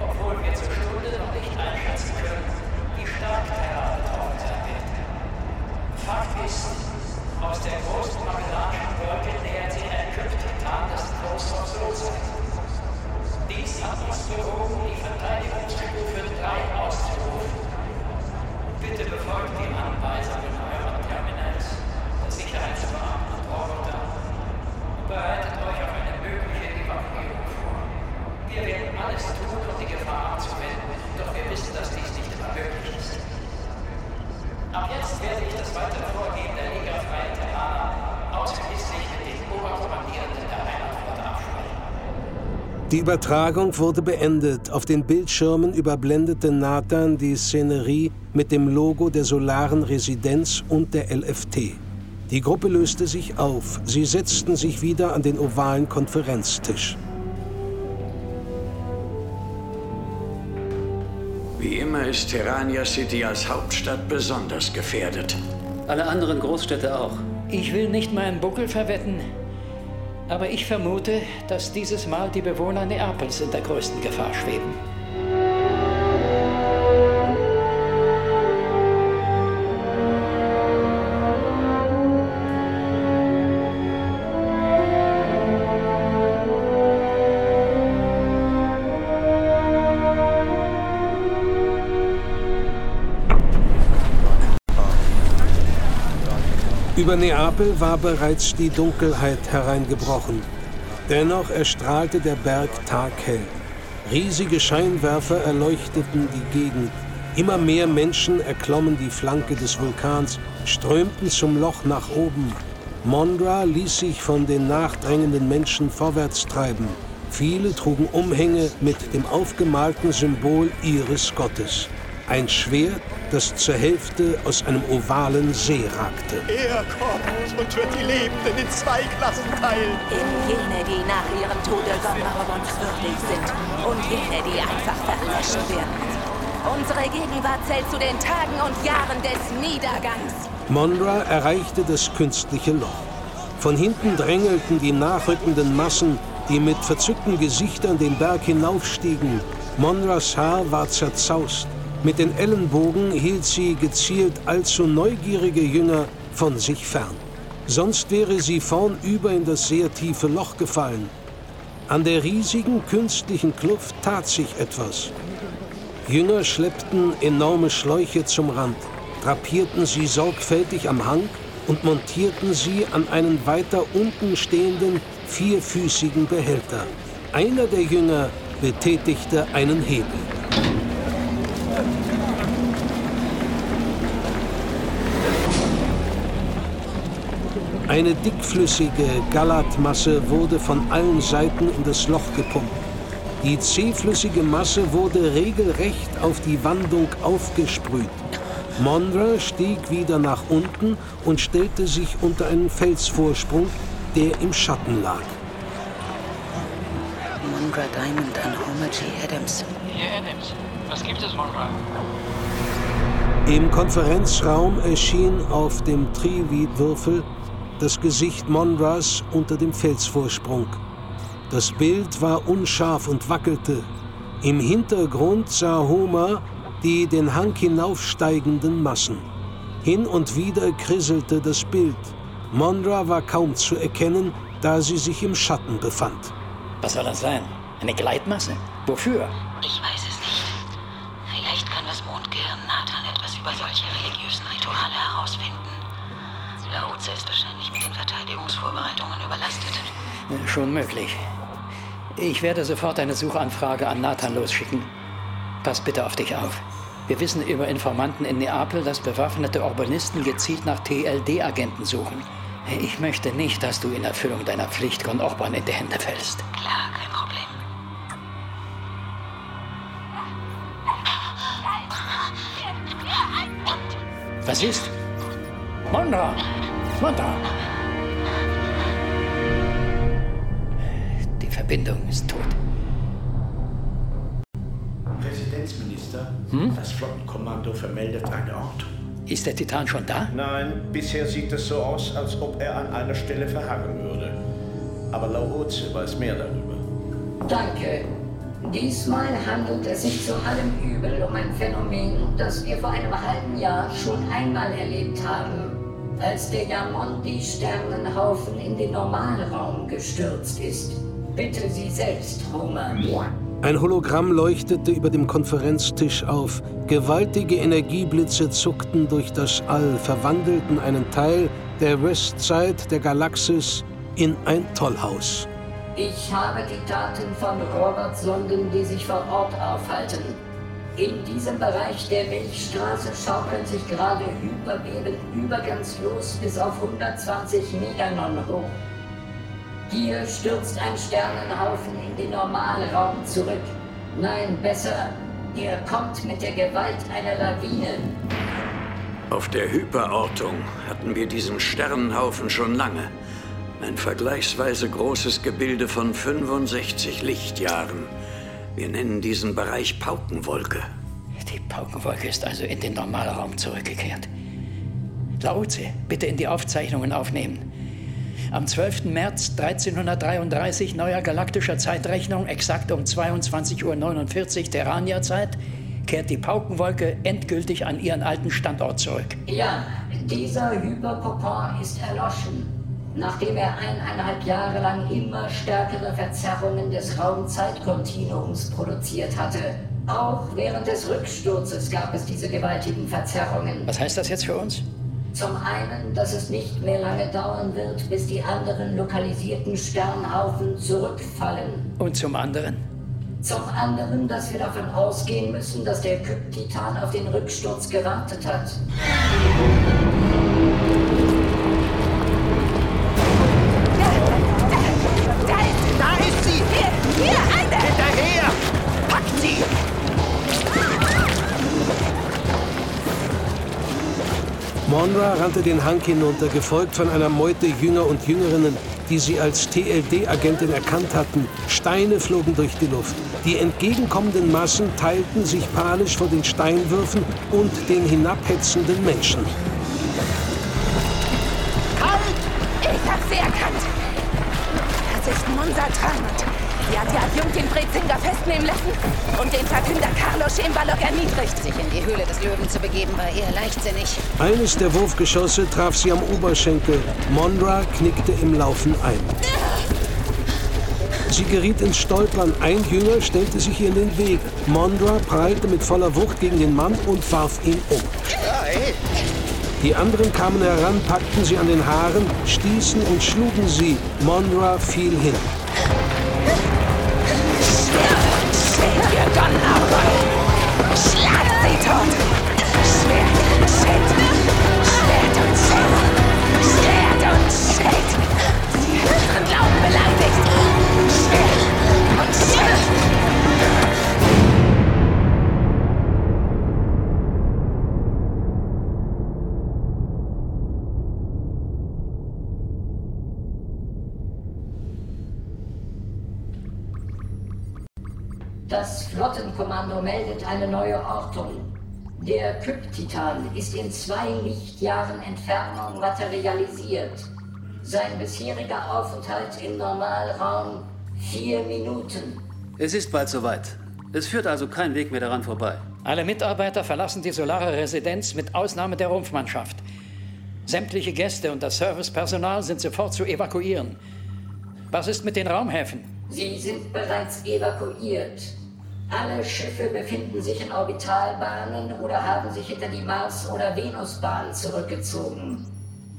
obwohl wir zur Stunde noch nicht einschätzen können, wie stark Terra betroffen sein wird. Fakt ist, aus der großen Die Übertragung wurde beendet. Auf den Bildschirmen überblendete Nathan die Szenerie mit dem Logo der Solaren Residenz und der LFT. Die Gruppe löste sich auf. Sie setzten sich wieder an den ovalen Konferenztisch. Wie immer ist Terrania City als Hauptstadt besonders gefährdet. Alle anderen Großstädte auch. Ich will nicht meinen Buckel verwetten, aber ich vermute, dass dieses Mal die Bewohner Neapels in der größten Gefahr schweben. Über Neapel war bereits die Dunkelheit hereingebrochen. Dennoch erstrahlte der Berg taghell. Riesige Scheinwerfer erleuchteten die Gegend. Immer mehr Menschen erklommen die Flanke des Vulkans, strömten zum Loch nach oben. Mondra ließ sich von den nachdrängenden Menschen vorwärts treiben. Viele trugen Umhänge mit dem aufgemalten Symbol ihres Gottes. Ein Schwert, das zur Hälfte aus einem ovalen See ragte. Er kommt und wird die Lebenden in zwei Klassen teilen. In jene, die nach ihrem Tode würdig sind und jene, die einfach verlöschen werden. Unsere Gegenwart zählt zu den Tagen und Jahren des Niedergangs. Mondra erreichte das künstliche Loch. Von hinten drängelten die nachrückenden Massen, die mit verzückten Gesichtern den Berg hinaufstiegen. Mondras Haar war zerzaust. Mit den Ellenbogen hielt sie gezielt allzu neugierige Jünger von sich fern. Sonst wäre sie vornüber in das sehr tiefe Loch gefallen. An der riesigen künstlichen Kluft tat sich etwas. Jünger schleppten enorme Schläuche zum Rand, drapierten sie sorgfältig am Hang und montierten sie an einen weiter unten stehenden vierfüßigen Behälter. Einer der Jünger betätigte einen Hebel. Eine dickflüssige Galatmasse wurde von allen Seiten in das Loch gepumpt. Die zähflüssige Masse wurde regelrecht auf die Wandung aufgesprüht. Mondra stieg wieder nach unten und stellte sich unter einen Felsvorsprung, der im Schatten lag. Mondra Diamond an Homer G. Adams. Hier, Adams. Was gibt es, Monra? Im Konferenzraum erschien auf dem Trivid-Würfel das Gesicht Monras unter dem Felsvorsprung. Das Bild war unscharf und wackelte. Im Hintergrund sah Homer die den Hang hinaufsteigenden Massen. Hin und wieder krisselte das Bild. Mondra war kaum zu erkennen, da sie sich im Schatten befand. Was soll das sein? Eine Gleitmasse? Wofür? Ich weiß es nicht. Vielleicht kann das Mondgehirn Nathan etwas über solche religiösen Rituale herausfinden. Laoze ist wahrscheinlich mit den Verteidigungsvorbereitungen überlastet. Äh, Schon möglich. Ich werde sofort eine Suchanfrage an Nathan losschicken. Pass bitte auf dich auf. Wir wissen über Informanten in Neapel, dass bewaffnete Urbanisten gezielt nach TLD-Agenten suchen. Ich möchte nicht, dass du in Erfüllung deiner Pflicht Gon Orban in die Hände fällst. Klar, kein Problem. Was ist? Mondra! Mondra! Verbindung ist tot. Präsidentsminister, Hm? das Flottenkommando vermeldet eine Ortung. Ist der Titan schon da? Nein, bisher sieht es so aus, als ob er an einer Stelle verharren würde. Aber Laoze weiß mehr darüber. Danke. Diesmal handelt es sich zu allem Übel um ein Phänomen, das wir vor einem halben Jahr schon einmal erlebt haben, als der Yamondi-Sternenhaufen in den Normalraum gestürzt ist. Bitte Sie selbst, Homer. Ein Hologramm leuchtete über dem Konferenztisch auf. Gewaltige Energieblitze zuckten durch das All, verwandelten einen Teil der Westside der Galaxis in ein Tollhaus. Ich habe die Daten von Robert-Sonden, die sich vor Ort aufhalten. In diesem Bereich der Milchstraße schaukeln sich gerade Hyperbeben übergangslos bis auf 120 Meganon hoch. Hier stürzt ein Sternenhaufen in den Normalraum zurück. Nein, besser, er kommt mit der Gewalt einer Lawine. Auf der Hyperortung hatten wir diesen Sternenhaufen schon lange. Ein vergleichsweise großes Gebilde von 65 Lichtjahren. Wir nennen diesen Bereich Paukenwolke. Die Paukenwolke ist also in den Normalraum zurückgekehrt. Laoze, bitte in die Aufzeichnungen aufnehmen. Am 12. März 1333 neuer galaktischer Zeitrechnung, exakt um 22.49 Uhr Terrania-Zeit, kehrt die Paukenwolke endgültig an ihren alten Standort zurück. Ja, dieser Hyperpopon ist erloschen, nachdem er eineinhalb Jahre lang immer stärkere Verzerrungen des Raumzeitkontinuums produziert hatte. Auch während des Rücksturzes gab es diese gewaltigen Verzerrungen. Was heißt das jetzt für uns? Zum einen, dass es nicht mehr lange dauern wird, bis die anderen lokalisierten Sternhaufen zurückfallen. Und zum anderen? Zum anderen, dass wir davon ausgehen müssen, dass der Kyp-Titan auf den Rücksturz gewartet hat. Monra rannte den Hang hinunter, gefolgt von einer Meute Jünger und Jüngerinnen, die sie als TLD-Agentin erkannt hatten. Steine flogen durch die Luft. Die entgegenkommenden Massen teilten sich panisch vor den Steinwürfen und den hinabhetzenden Menschen. Ich hab sie erkannt. Das ist Monsa Tranut. Sie hat die Adjunktin Brezinger festnehmen lassen und den Verkünder Carlos Schembalok erniedrigt. Sich in die Höhle des Löwen zu begeben, war eher leichtsinnig. Eines der Wurfgeschosse traf sie am Oberschenkel. Monra knickte im Laufen ein. Sie geriet ins Stolpern. Ein Jünger stellte sich ihr in den Weg. Mondra prallte mit voller Wucht gegen den Mann und warf ihn um. Die anderen kamen heran, packten sie an den Haaren, stießen und schlugen sie. Monra fiel hin. Das Flottenkommando meldet eine neue Ortung. Der Kyp-Titan ist in zwei Lichtjahren Entfernung materialisiert. Sein bisheriger Aufenthalt im Normalraum vier Minuten. Es ist bald soweit. Es führt also kein Weg mehr daran vorbei. Alle Mitarbeiter verlassen die solare Residenz mit Ausnahme der Rumpfmannschaft. Sämtliche Gäste und das Servicepersonal sind sofort zu evakuieren. Was ist mit den Raumhäfen? Sie sind bereits evakuiert. Alle Schiffe befinden sich in Orbitalbahnen oder haben sich hinter die Mars- oder Venusbahn zurückgezogen.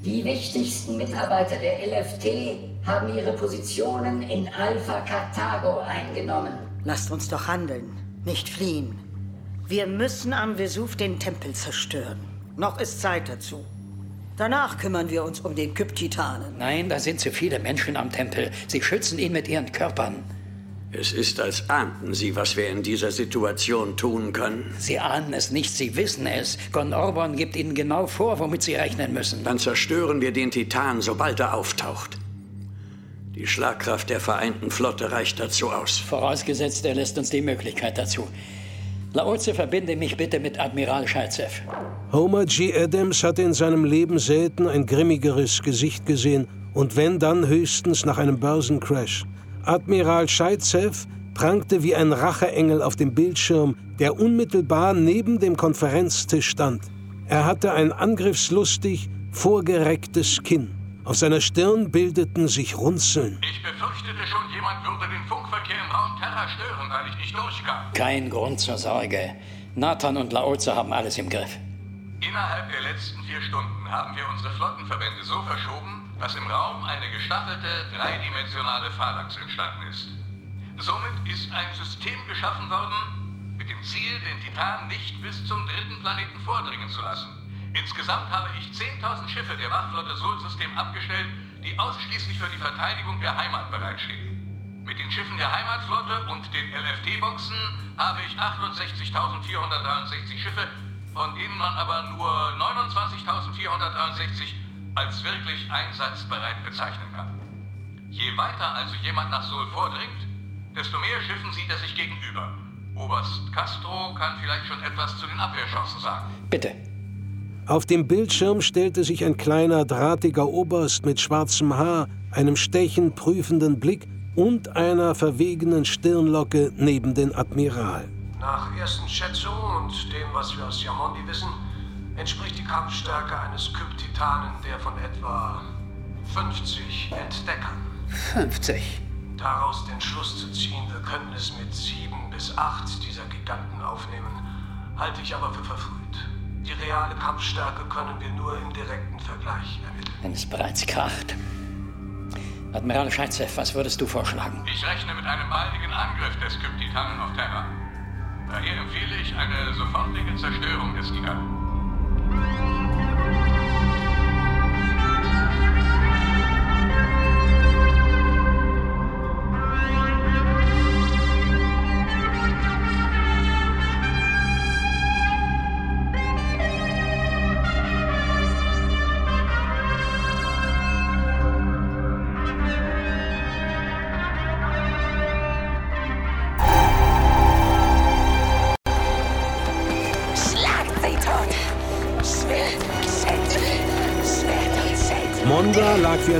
Die wichtigsten Mitarbeiter der LFT haben ihre Positionen in Alpha Carthago eingenommen. Lasst uns doch handeln, nicht fliehen. Wir müssen am Vesuv den Tempel zerstören. Noch ist Zeit dazu. Danach kümmern wir uns um den Kyp-Titanen. Nein, da sind zu viele Menschen am Tempel. Sie schützen ihn mit ihren Körpern. Es ist, als ahnten Sie, was wir in dieser Situation tun können. Sie ahnen es nicht, Sie wissen es. Gon Orban gibt Ihnen genau vor, womit Sie rechnen müssen. Dann zerstören wir den Titan, sobald er auftaucht. Die Schlagkraft der vereinten Flotte reicht dazu aus. Vorausgesetzt, er lässt uns die Möglichkeit dazu. Laoze, verbinde mich bitte mit Admiral Schalzew. Homer G. Adams hatte in seinem Leben selten ein grimmigeres Gesicht gesehen und wenn dann höchstens nach einem Börsencrash. Admiral Scheitzew prangte wie ein Racheengel auf dem Bildschirm, der unmittelbar neben dem Konferenztisch stand. Er hatte ein angriffslustig, vorgerecktes Kinn. Auf seiner Stirn bildeten sich Runzeln. Ich befürchtete schon, jemand würde den Funkverkehr im Raum Terra stören, weil ich nicht durchkam. Kein Grund zur Sorge. Nathan und Laoze haben alles im Griff. Innerhalb der letzten vier Stunden haben wir unsere Flottenverbände so verschoben, dass im Raum eine gestaffelte, dreidimensionale Phalanx entstanden ist. Somit ist ein System geschaffen worden, mit dem Ziel, den Titan nicht bis zum dritten Planeten vordringen zu lassen. Insgesamt habe ich 10.000 Schiffe der Wachflotte Sol-System abgestellt die ausschließlich für die Verteidigung der Heimat bereitstehen. Mit den Schiffen der Heimatflotte und den LFT-Boxen habe ich 68.463 Schiffe, von denen man aber nur 29.463 als wirklich einsatzbereit bezeichnen kann. Je weiter also jemand nach Sol vordringt, desto mehr Schiffen sieht er sich gegenüber. Oberst Castro kann vielleicht schon etwas zu den Abwehrchancen sagen. Bitte. Auf dem Bildschirm stellte sich ein kleiner, drahtiger Oberst mit schwarzem Haar, einem stechend prüfenden Blick und einer verwegenen Stirnlocke neben den Admiral. Nach ersten Schätzungen und dem, was wir aus Yamondi wissen, entspricht die Kampfstärke eines Kyp-Titanen der von etwa 50 Entdeckern. 50? Daraus den Schluss zu ziehen, wir könnten es mit sieben bis acht dieser Giganten aufnehmen, halte ich aber für verfrüht. Die reale Kampfstärke können wir nur im direkten Vergleich ermitteln. Wenn es bereits kracht. Admiral Scheitzew, was würdest du vorschlagen? Ich rechne mit einem baldigen Angriff des Kyp-Titanen auf Terra. Daher empfehle ich eine sofortige Zerstörung des Giganten.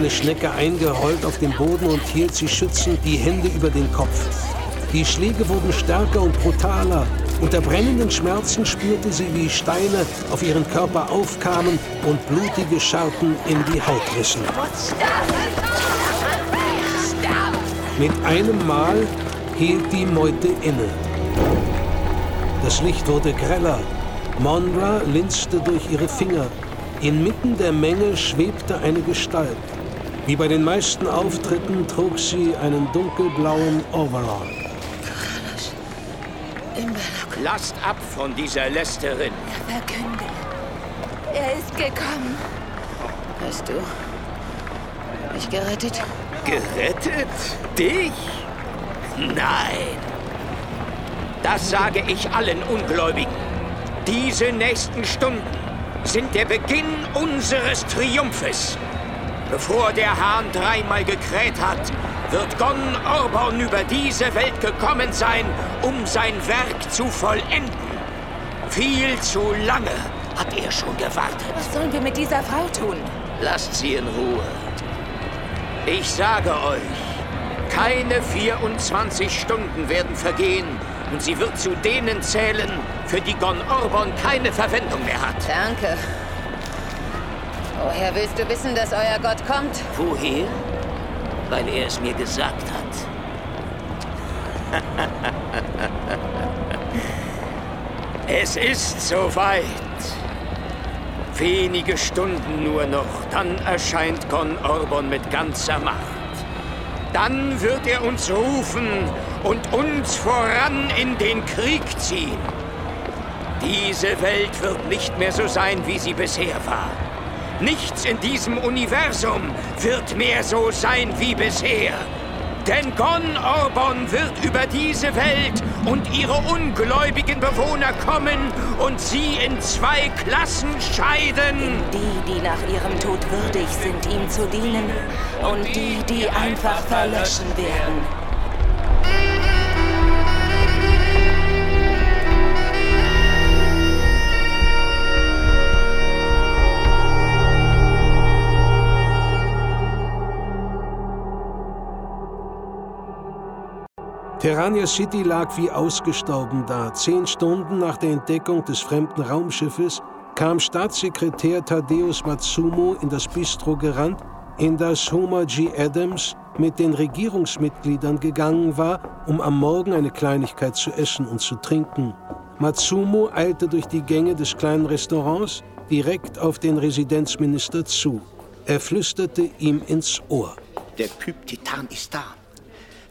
Eine Schnecke eingerollt auf dem Boden und hielt sie schützend die Hände über den Kopf. Die Schläge wurden stärker und brutaler. Unter brennenden Schmerzen spürte sie, wie Steine auf ihren Körper aufkamen und blutige Scharten in die Haut rissen. Mit einem Mal hielt die Meute inne. Das Licht wurde greller. Mondra linste durch ihre Finger. Inmitten der Menge schwebte eine Gestalt. Wie bei den meisten Auftritten trug sie einen dunkelblauen Overall. Lasst ab von dieser Lästerin. Verkünde. Er ist gekommen. Hast du mich gerettet? Gerettet? Dich? Nein. Das sage ich allen Ungläubigen. Diese nächsten Stunden sind der Beginn unseres Triumphes. Bevor der Hahn dreimal gekräht hat, wird Gon Orborn über diese Welt gekommen sein, um sein Werk zu vollenden. Viel zu lange hat er schon gewartet. Was sollen wir mit dieser Frau tun? Lasst sie in Ruhe. Ich sage euch, keine 24 Stunden werden vergehen und sie wird zu denen zählen, für die Gon Orborn keine Verwendung mehr hat. Danke. Woher willst du wissen, dass euer Gott kommt? Woher? Weil er es mir gesagt hat. es ist soweit. Wenige Stunden nur noch, dann erscheint Gon Orborn mit ganzer Macht. Dann wird er uns rufen und uns voran in den Krieg ziehen. Diese Welt wird nicht mehr so sein, wie sie bisher war. Nichts in diesem Universum wird mehr so sein wie bisher. Denn Gon Orborn wird über diese Welt und ihre ungläubigen Bewohner kommen und sie in zwei Klassen scheiden. Die, die nach ihrem Tod würdig sind, ihm zu dienen, und die, die einfach verlöschen werden. Terrania City lag wie ausgestorben da. Zehn Stunden nach der Entdeckung des fremden Raumschiffes kam Staatssekretär Thaddeus Matsumo in das Bistro gerannt, in das Homer G. Adams mit den Regierungsmitgliedern gegangen war, um am Morgen eine Kleinigkeit zu essen und zu trinken. Matsumo eilte durch die Gänge des kleinen Restaurants direkt auf den Residenzminister zu. Er flüsterte ihm ins Ohr. Der Typ Titan ist da.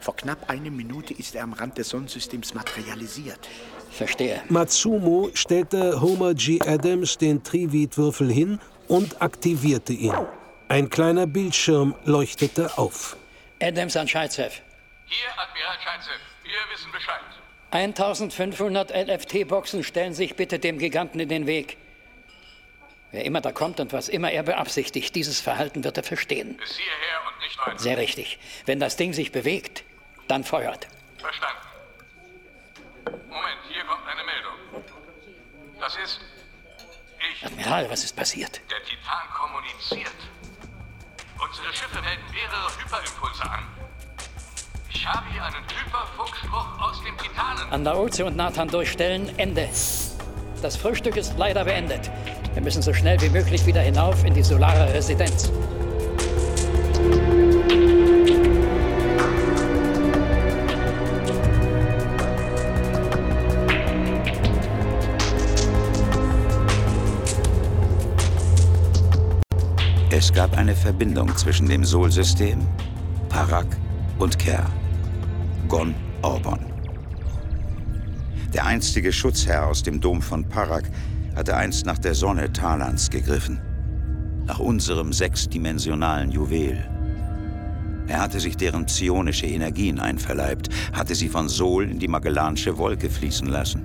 Vor knapp einer Minute ist er am Rand des Sonnensystems materialisiert. Verstehe. Matsumo stellte Homer G. Adams den Trivid-Würfel hin und aktivierte ihn. Ein kleiner Bildschirm leuchtete auf. Adams an Scheidzew. Hier, Admiral Scheidzew. Wir wissen Bescheid. 1500 LFT-Boxen stellen sich bitte dem Giganten in den Weg. Wer immer da kommt und was immer er beabsichtigt, dieses Verhalten wird er verstehen. Bis hierher und nicht weiter. Sehr richtig. Wenn das Ding sich bewegt, dann feuert. Verstanden. Moment, hier kommt eine Meldung. Das ist. Ich. Admiral, was ist passiert? Der Titan kommuniziert. Unsere Schiffe melden mehrere Hyperimpulse an. Ich habe hier einen Hyperfunkspruch aus dem Titanen. An Naoze und Nathan durchstellen, Ende. Das Frühstück ist leider beendet. Wir müssen so schnell wie möglich wieder hinauf in die solare Residenz. Es gab eine Verbindung zwischen dem Sol-System, Parak und Ker. Gon Orbon. Der einstige Schutzherr aus dem Dom von Parak hatte einst nach der Sonne Talans gegriffen. Nach unserem sechsdimensionalen Juwel. Er hatte sich deren psionische Energien einverleibt, hatte sie von Sol in die Magellansche Wolke fließen lassen.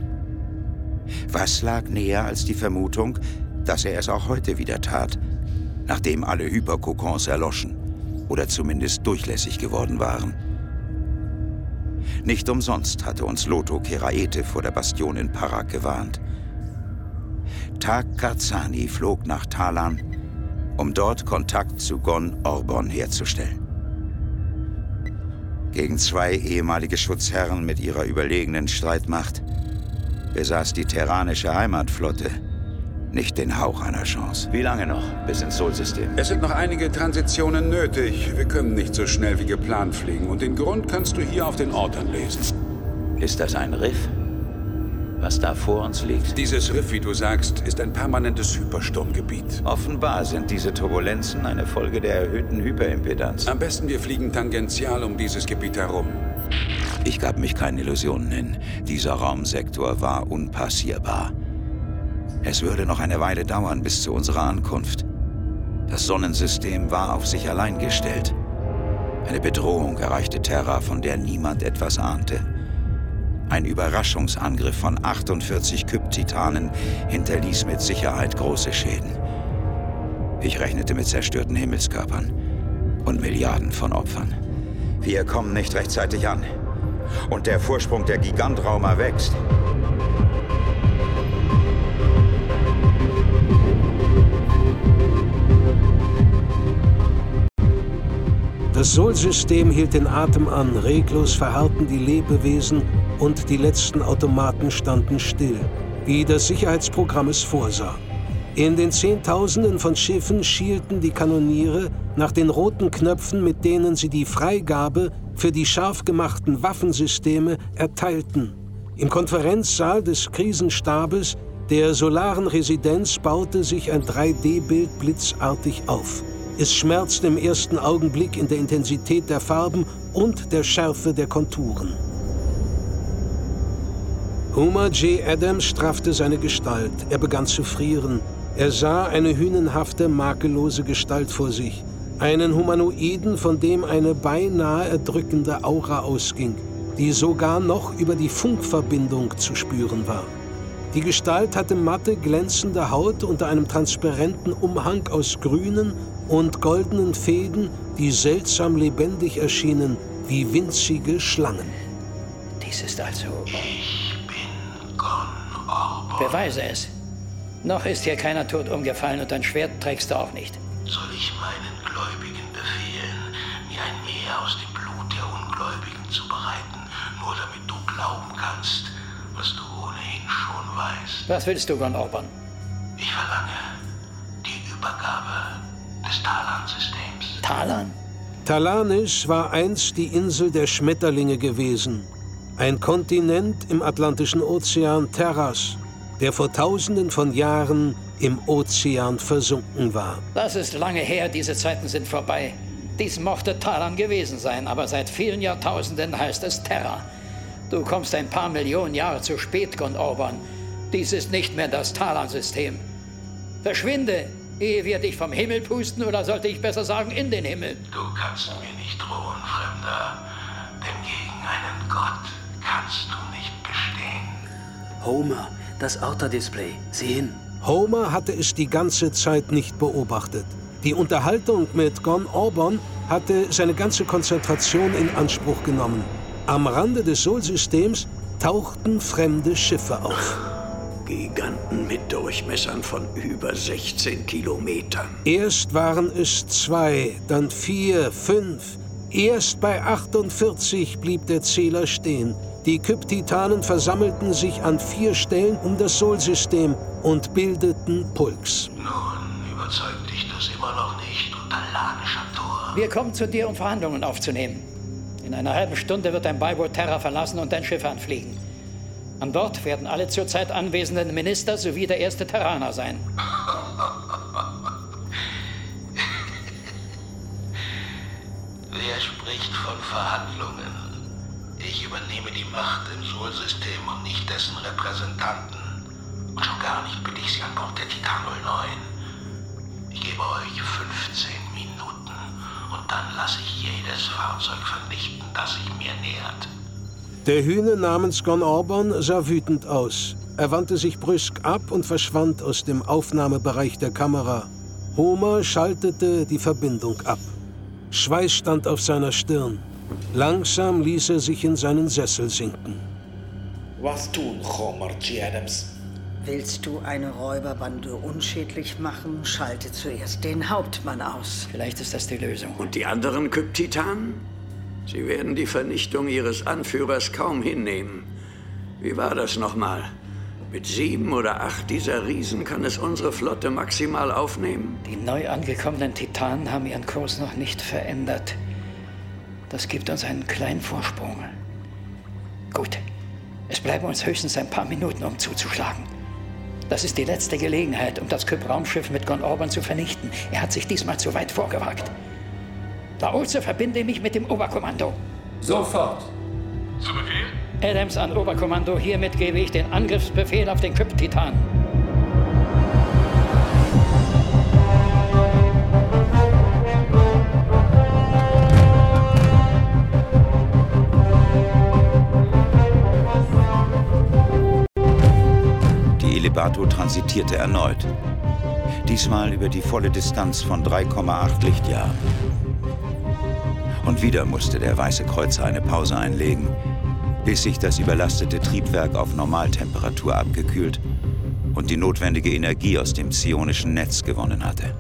Was lag näher als die Vermutung, dass er es auch heute wieder tat, nachdem alle Hyperkokons erloschen oder zumindest durchlässig geworden waren? Nicht umsonst hatte uns Loto Keraete vor der Bastion in Parak gewarnt. Tak Karzani flog nach Talan, um dort Kontakt zu Gon Orbon herzustellen. Gegen zwei ehemalige Schutzherren mit ihrer überlegenen Streitmacht besaß die terranische Heimatflotte nicht den Hauch einer Chance. Wie lange noch bis ins Sol-System? Es sind noch einige Transitionen nötig. Wir können nicht so schnell wie geplant fliegen. Und den Grund kannst du hier auf den Orten lesen. Ist das ein Riff? Was da vor uns liegt? Dieses Riff, wie du sagst, ist ein permanentes Hypersturmgebiet. Offenbar sind diese Turbulenzen eine Folge der erhöhten Hyperimpedanz. Am besten wir fliegen tangential um dieses Gebiet herum. Ich gab mich keinen Illusionen hin. Dieser Raumsektor war unpassierbar. Es würde noch eine Weile dauern bis zu unserer Ankunft. Das Sonnensystem war auf sich allein gestellt. Eine Bedrohung erreichte Terra, von der niemand etwas ahnte. Ein Überraschungsangriff von 48 Kyp-Titanen hinterließ mit Sicherheit große Schäden. Ich rechnete mit zerstörten Himmelskörpern und Milliarden von Opfern. Wir kommen nicht rechtzeitig an. Und der Vorsprung der Gigantraumer wächst. Das Sol-System hielt den Atem an, reglos verharrten die Lebewesen und die letzten Automaten standen still, wie das Sicherheitsprogramm es vorsah. In den Zehntausenden von Schiffen schielten die Kanoniere nach den roten Knöpfen, mit denen sie die Freigabe für die scharf gemachten Waffensysteme erteilten. Im Konferenzsaal des Krisenstabes der solaren Residenz baute sich ein 3D-Bild blitzartig auf. Es schmerzte im ersten Augenblick in der Intensität der Farben und der Schärfe der Konturen. Homer J. Adams straffte seine Gestalt. Er begann zu frieren. Er sah eine hünenhafte, makellose Gestalt vor sich. Einen Humanoiden, von dem eine beinahe erdrückende Aura ausging, die sogar noch über die Funkverbindung zu spüren war. Die Gestalt hatte matte, glänzende Haut unter einem transparenten Umhang aus grünen und goldenen Fäden, die seltsam lebendig erschienen, wie winzige Schlangen. Dies ist also. Ich bin Gon Orbon. Beweise es. Noch ist hier keiner tot umgefallen und dein Schwert trägst du auch nicht. Soll ich meinen Gläubigen befehlen, mir ein Meer aus dem Blut der Ungläubigen zu bereiten, nur damit du glauben kannst, was du ohnehin schon weißt? Was willst du, Gon Orban? Ich verlange die Übergabe des Talan-Systems. Talan? Talanis war einst die Insel der Schmetterlinge gewesen. Ein Kontinent im Atlantischen Ozean Terras, der vor tausenden von Jahren im Ozean versunken war. Das ist lange her, diese Zeiten sind vorbei. Dies mochte Talan gewesen sein, aber seit vielen Jahrtausenden heißt es Terra. Du kommst ein paar Millionen Jahre zu spät, Gon Orban. Dies ist nicht mehr das Talan-System. Verschwinde, Ehe wir dich vom Himmel pusten, oder sollte ich besser sagen, in den Himmel? Du kannst mir nicht drohen, Fremder. Denn gegen einen Gott kannst du nicht bestehen. Homer, das Orterdisplay. Sieh hin. Homer hatte es die ganze Zeit nicht beobachtet. Die Unterhaltung mit Gon Orban hatte seine ganze Konzentration in Anspruch genommen. Am Rande des Solsystems tauchten fremde Schiffe auf. Giganten mit Durchmessern von über 16 Kilometern. Erst waren es zwei, dann vier, fünf. Erst bei 48 blieb der Zähler stehen. Die Kyptitanen versammelten sich an vier Stellen um das Solsystem und bildeten Pulks. Nun, überzeugt dich das immer noch nicht, unterlanischer Tor. Wir kommen zu dir, um Verhandlungen aufzunehmen. In einer halben Stunde wird dein Beiboot Terra verlassen und dein Schiff anfliegen. An Bord werden alle zurzeit anwesenden Minister sowie der erste Terraner sein. Wer spricht von Verhandlungen? Ich übernehme die Macht im Sol-System und nicht dessen Repräsentanten. Und schon gar nicht bin ich sie an Bord der Titan 09. Ich gebe euch 15 Minuten und dann lasse ich jedes Fahrzeug vernichten, das sich mir nähert. Der Hühne namens Gon Orban sah wütend aus. Er wandte sich brüsk ab und verschwand aus dem Aufnahmebereich der Kamera. Homer schaltete die Verbindung ab. Schweiß stand auf seiner Stirn. Langsam ließ er sich in seinen Sessel sinken. Was tun, Homer G. Adams? Willst du eine Räuberbande unschädlich machen, schalte zuerst den Hauptmann aus. Vielleicht ist das die Lösung. Und die anderen Kyptitanen? Sie werden die Vernichtung ihres Anführers kaum hinnehmen. Wie war das nochmal? Mit sieben oder acht dieser Riesen kann es unsere Flotte maximal aufnehmen? Die neu angekommenen Titanen haben ihren Kurs noch nicht verändert. Das gibt uns einen kleinen Vorsprung. Gut, es bleiben uns höchstens ein paar Minuten, um zuzuschlagen. Das ist die letzte Gelegenheit, um das Kyp-Raumschiff mit Gon Orban zu vernichten. Er hat sich diesmal zu weit vorgewagt. Laoze, verbinde mich mit dem Oberkommando. Sofort. Zu Befehl? Adams an Oberkommando, hiermit gebe ich den Angriffsbefehl auf den Kyp-Titan. Die Elevator transitierte erneut. Diesmal über die volle Distanz von 3,8 Lichtjahren. Und wieder musste der Weiße Kreuzer eine Pause einlegen, bis sich das überlastete Triebwerk auf Normaltemperatur abgekühlt und die notwendige Energie aus dem zionischen Netz gewonnen hatte.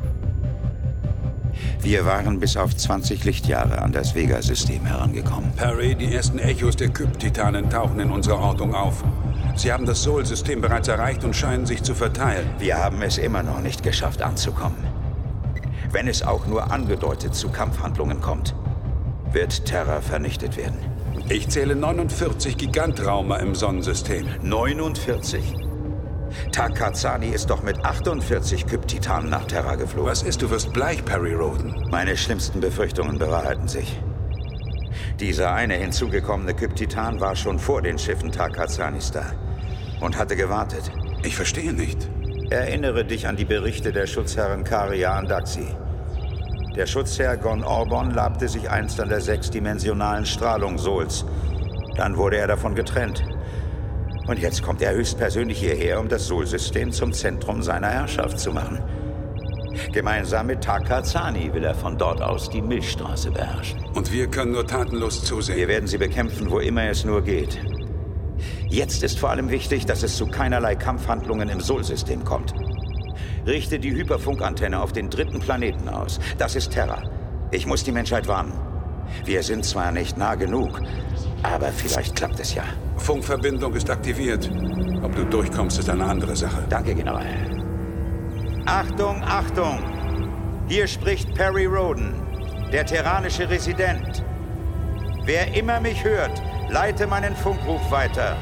Wir waren bis auf 20 Lichtjahre an das Vega-System herangekommen. Perry, die ersten Echos der Kyp-Titanen tauchen in unserer Ortung auf. Sie haben das Sol-System bereits erreicht und scheinen sich zu verteilen. Wir haben es immer noch nicht geschafft anzukommen. Wenn es auch nur angedeutet zu Kampfhandlungen kommt, wird Terra vernichtet werden. Ich zähle 49 Gigantraumer im Sonnensystem. 49? Takazani ist doch mit 48 Kyptitanen nach Terra geflogen. Was ist, du wirst bleich, Perry Roden? Meine schlimmsten Befürchtungen bewahrheiten sich. Dieser eine hinzugekommene Kyptitan war schon vor den Schiffen Takazanis da und hatte gewartet. Ich verstehe nicht. Erinnere dich an die Berichte der Schutzherren Karia und Daxi. Der Schutzherr Gon Orbon labte sich einst an der sechsdimensionalen Strahlung Sols. Dann wurde er davon getrennt. Und jetzt kommt er höchstpersönlich hierher, um das Sol-System zum Zentrum seiner Herrschaft zu machen. Gemeinsam mit Takazani will er von dort aus die Milchstraße beherrschen. Und wir können nur tatenlos zusehen. Wir werden sie bekämpfen, wo immer es nur geht. Jetzt ist vor allem wichtig, dass es zu keinerlei Kampfhandlungen im Sol-System kommt. Richte die Hyperfunkantenne auf den dritten Planeten aus. Das ist Terra. Ich muss die Menschheit warnen. Wir sind zwar nicht nah genug, aber vielleicht klappt es ja. Funkverbindung ist aktiviert. Ob du durchkommst, ist eine andere Sache. Danke, General. Achtung, Achtung! Hier spricht Perry Roden, der terranische Resident. Wer immer mich hört, leite meinen Funkruf weiter.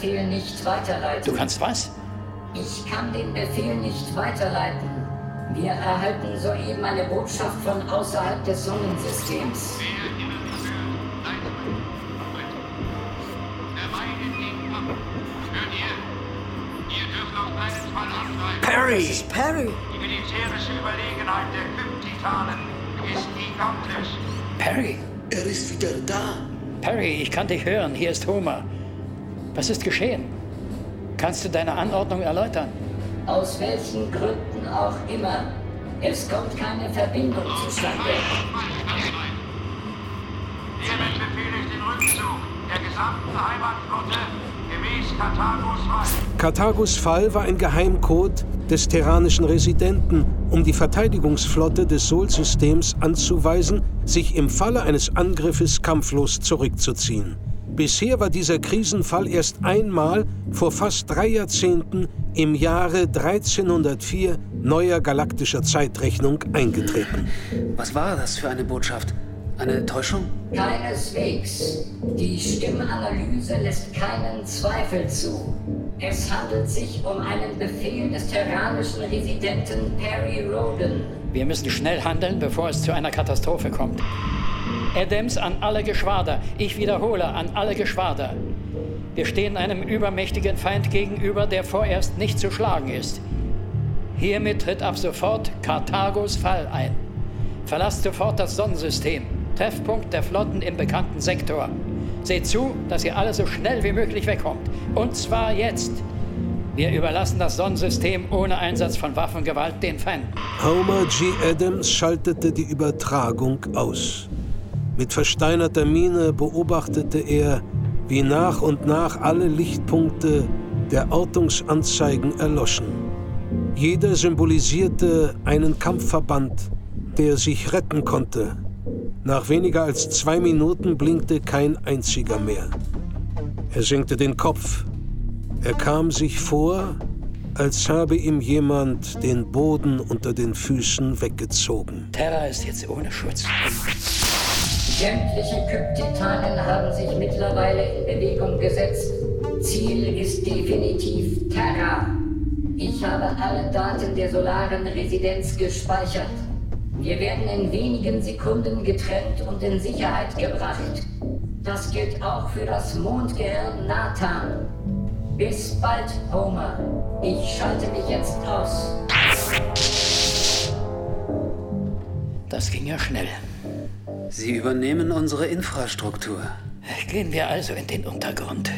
Feuerbefehl nicht weiterleiten. Du kannst was? Ich kann den Befehl nicht weiterleiten. Wir erhalten soeben eine Botschaft von außerhalb des Sonnensystems. Perry! Das ist Perry! Die militärische Überlegenheit der Kyp-Titanen ist gigantisch. Perry? Er ist wieder da. Perry, ich kann dich hören. Hier ist Homer. Was ist geschehen? Kannst du deine Anordnung erläutern? Aus welchen Gründen auch immer. Es kommt keine Verbindung zustande. Hiermit befehle ich den Rückzug der gesamten Heimatflotte gemäß Karthagos Fall. Karthagos Fall war ein Geheimcode des terranischen Residenten, um die Verteidigungsflotte des Sol-Systems anzuweisen, sich im Falle eines Angriffes kampflos zurückzuziehen. Bisher war dieser Krisenfall erst einmal vor fast drei Jahrzehnten im Jahre 1304 neuer galaktischer Zeitrechnung eingetreten. Was war das für eine Botschaft? Eine Täuschung? Keineswegs. Die Stimmanalyse lässt keinen Zweifel zu. Es handelt sich um einen Befehl des terranischen Residenten Perry Roden. Wir müssen schnell handeln, bevor es zu einer Katastrophe kommt. Adams an alle Geschwader. Ich wiederhole, an alle Geschwader. Wir stehen einem übermächtigen Feind gegenüber, der vorerst nicht zu schlagen ist. Hiermit tritt ab sofort Karthagos Fall ein. Verlasst sofort das Sonnensystem. Treffpunkt der Flotten im bekannten Sektor. Seht zu, dass ihr alle so schnell wie möglich wegkommt. Und zwar jetzt. Wir überlassen das Sonnensystem ohne Einsatz von Waffengewalt den Feinden. Homer G. Adams schaltete die Übertragung aus. Mit versteinerter Miene beobachtete er, wie nach und nach alle Lichtpunkte der Ortungsanzeigen erloschen. Jeder symbolisierte einen Kampfverband, der sich retten konnte. Nach weniger als zwei Minuten blinkte kein einziger mehr. Er senkte den Kopf. Er kam sich vor, als habe ihm jemand den Boden unter den Füßen weggezogen. Terra ist jetzt ohne Schutz. Sämtliche Kyp-Titanen haben sich mittlerweile in Bewegung gesetzt. Ziel ist definitiv Terra. Ich habe alle Daten der solaren Residenz gespeichert. Wir werden in wenigen Sekunden getrennt und in Sicherheit gebracht. Das gilt auch für das Mondgehirn Nathan. Bis bald, Homer. Ich schalte mich jetzt aus. Das ging ja schnell. Sie übernehmen unsere Infrastruktur. Gehen wir also in den Untergrund.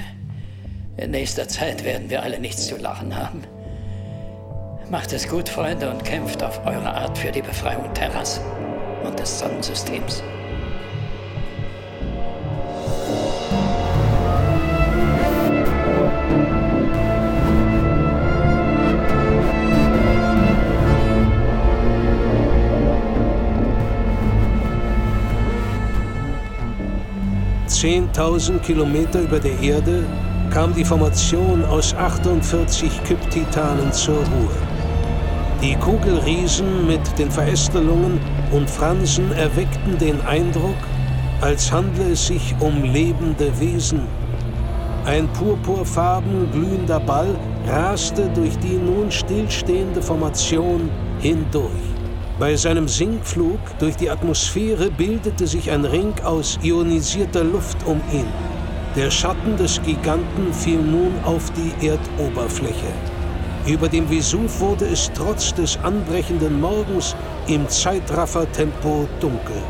In nächster Zeit werden wir alle nichts zu lachen haben. Macht es gut, Freunde, und kämpft auf eure Art für die Befreiung Terras und des Sonnensystems. Zehntausend Kilometer über der Erde kam die Formation aus 48 Kyp-Titanen zur Ruhe. Die Kugelriesen mit den Verästelungen und Fransen erweckten den Eindruck, als handle es sich um lebende Wesen. Ein purpurfarben glühender Ball raste durch die nun stillstehende Formation hindurch. Bei seinem Sinkflug durch die Atmosphäre bildete sich ein Ring aus ionisierter Luft um ihn. Der Schatten des Giganten fiel nun auf die Erdoberfläche. Über dem Vesuv wurde es trotz des anbrechenden Morgens im Zeitraffertempo dunkel.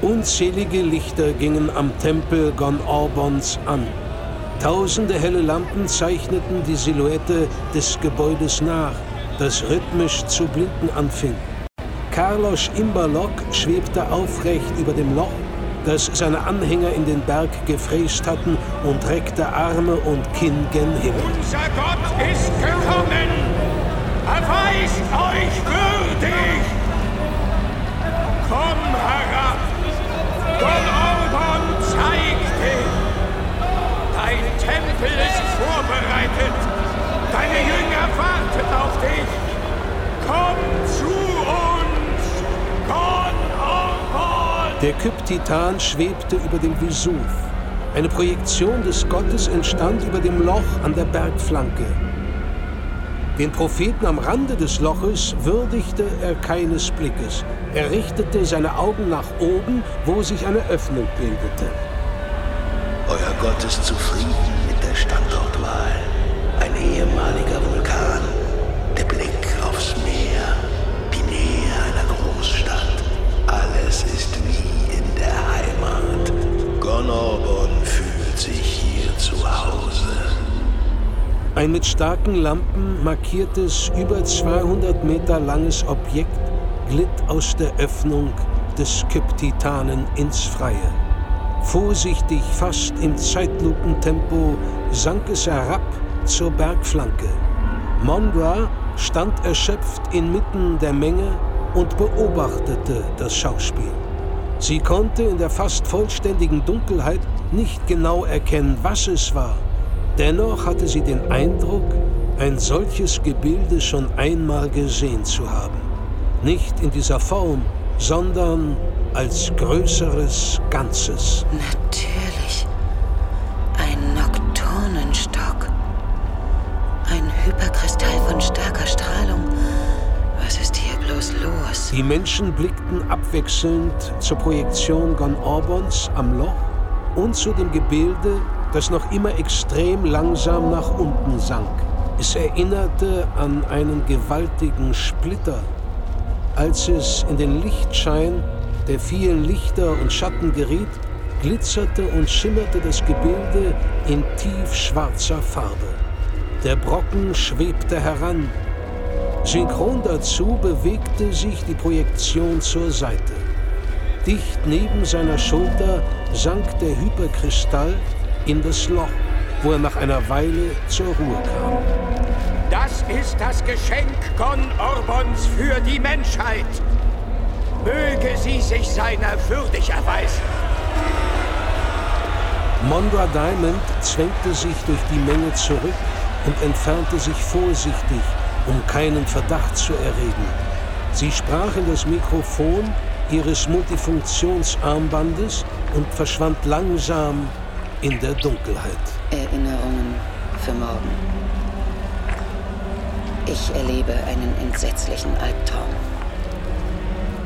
Unzählige Lichter gingen am Tempel Gon Orbons an. Tausende helle Lampen zeichneten die Silhouette des Gebäudes nach, das rhythmisch zu blinken anfing. Carlos Imberlock schwebte aufrecht über dem Loch, das seine Anhänger in den Berg gefräst hatten, und reckte Arme und Kinn gen Himmel. Unser Gott ist gekommen! Erweist euch würdig! Komm herab! Don Orbon zeigt dich! Dein Tempel ist vorbereitet! Deine Jünger warten auf dich! Komm zu! Der Kyp-Titan schwebte über dem Vesuv. Eine Projektion des Gottes entstand über dem Loch an der Bergflanke. Den Propheten am Rande des Loches würdigte er keines Blickes. Er richtete seine Augen nach oben, wo sich eine Öffnung bildete. Euer Gott ist zufrieden mit der Standortwahl. Ein ehemaliger Gonorbon fühlt sich hier zu Hause. Ein mit starken Lampen markiertes, über 200 Meter langes Objekt glitt aus der Öffnung des Kyptitanen ins Freie. Vorsichtig, fast im Zeitlupentempo, sank es herab zur Bergflanke. Mondra stand erschöpft inmitten der Menge und beobachtete das Schauspiel. Sie konnte in der fast vollständigen Dunkelheit nicht genau erkennen, was es war. Dennoch hatte sie den Eindruck, ein solches Gebilde schon einmal gesehen zu haben. Nicht in dieser Form, sondern als größeres Ganzes. Natürlich. Die Menschen blickten abwechselnd zur Projektion Gon Orbons am Loch und zu dem Gebilde, das noch immer extrem langsam nach unten sank. Es erinnerte an einen gewaltigen Splitter. Als es in den Lichtschein der vielen Lichter und Schatten geriet, glitzerte und schimmerte das Gebilde in tiefschwarzer Farbe. Der Brocken schwebte heran. Synchron dazu bewegte sich die Projektion zur Seite. Dicht neben seiner Schulter sank der Hyperkristall in das Loch, wo er nach einer Weile zur Ruhe kam. Das ist das Geschenk Gon Orbons für die Menschheit. Möge sie sich seiner würdig erweisen. Mondra Diamond zwängte sich durch die Menge zurück und entfernte sich vorsichtig, um keinen Verdacht zu erregen. Sie sprach in das Mikrofon ihres Multifunktionsarmbandes und verschwand langsam in der Dunkelheit. Erinnerungen für morgen. Ich erlebe einen entsetzlichen Albtraum.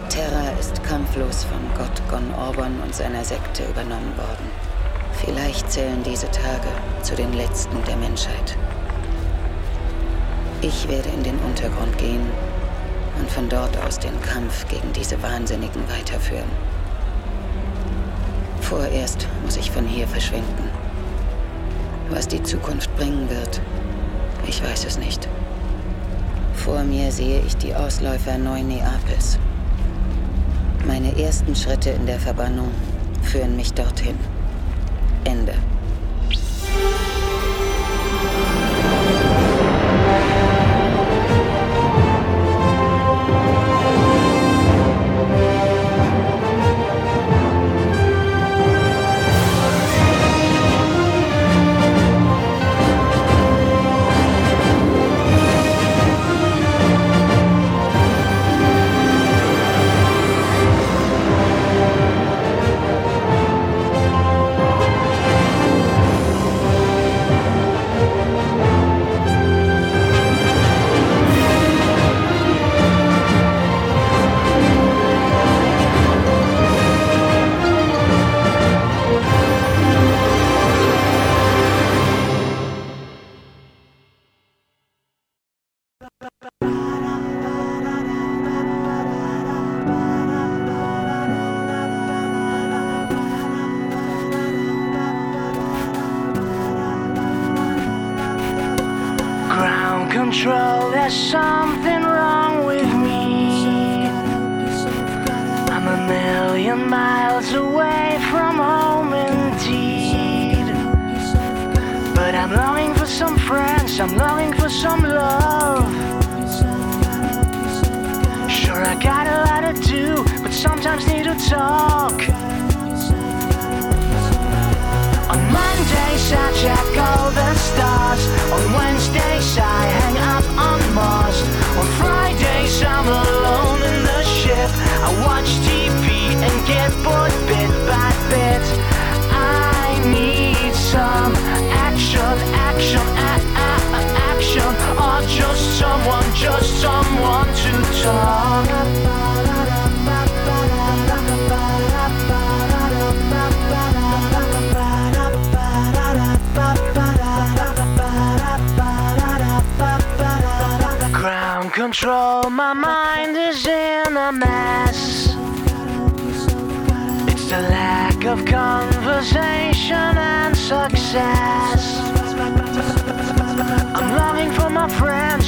Terra ist kampflos von Gott Gon Orban und seiner Sekte übernommen worden. Vielleicht zählen diese Tage zu den letzten der Menschheit. Ich werde in den Untergrund gehen und von dort aus den Kampf gegen diese Wahnsinnigen weiterführen. Vorerst muss ich von hier verschwinden. Was die Zukunft bringen wird, ich weiß es nicht. Vor mir sehe ich die Ausläufer Neu-Neapels. Meine ersten Schritte in der Verbannung führen mich dorthin. Ende.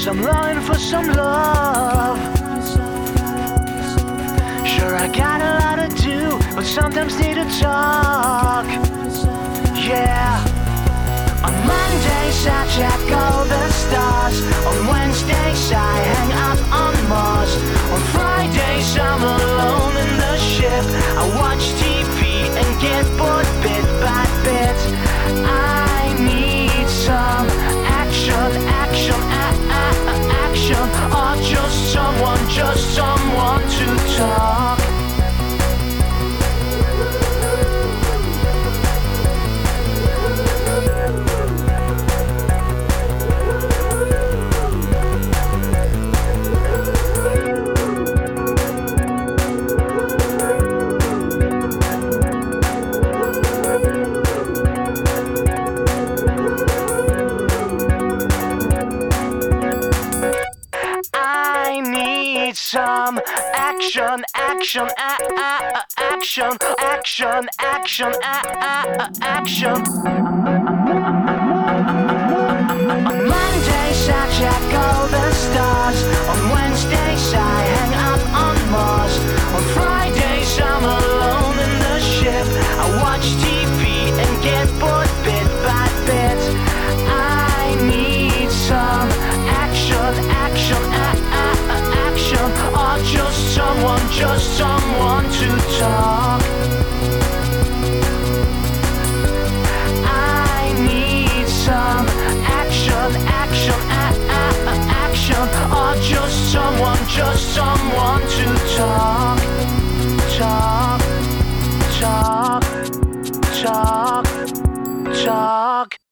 I'm longing for some love. Sure, I got a lot to do, but sometimes need to talk. Yeah. On Mondays I check all the stars. On Wednesdays I hang out on Mars. On Fridays I'm alone in the ship. I watch TV and get bored bit by bit. I need some action, action, a- a- a- action, or just someone, just someone to talk. Action, action, action, action, action, action. On Mondays I check all the stars. On Wednesdays I hang out someone, just someone to talk. I need some action, action, action, or just someone, just someone to talk, talk, talk, talk, talk.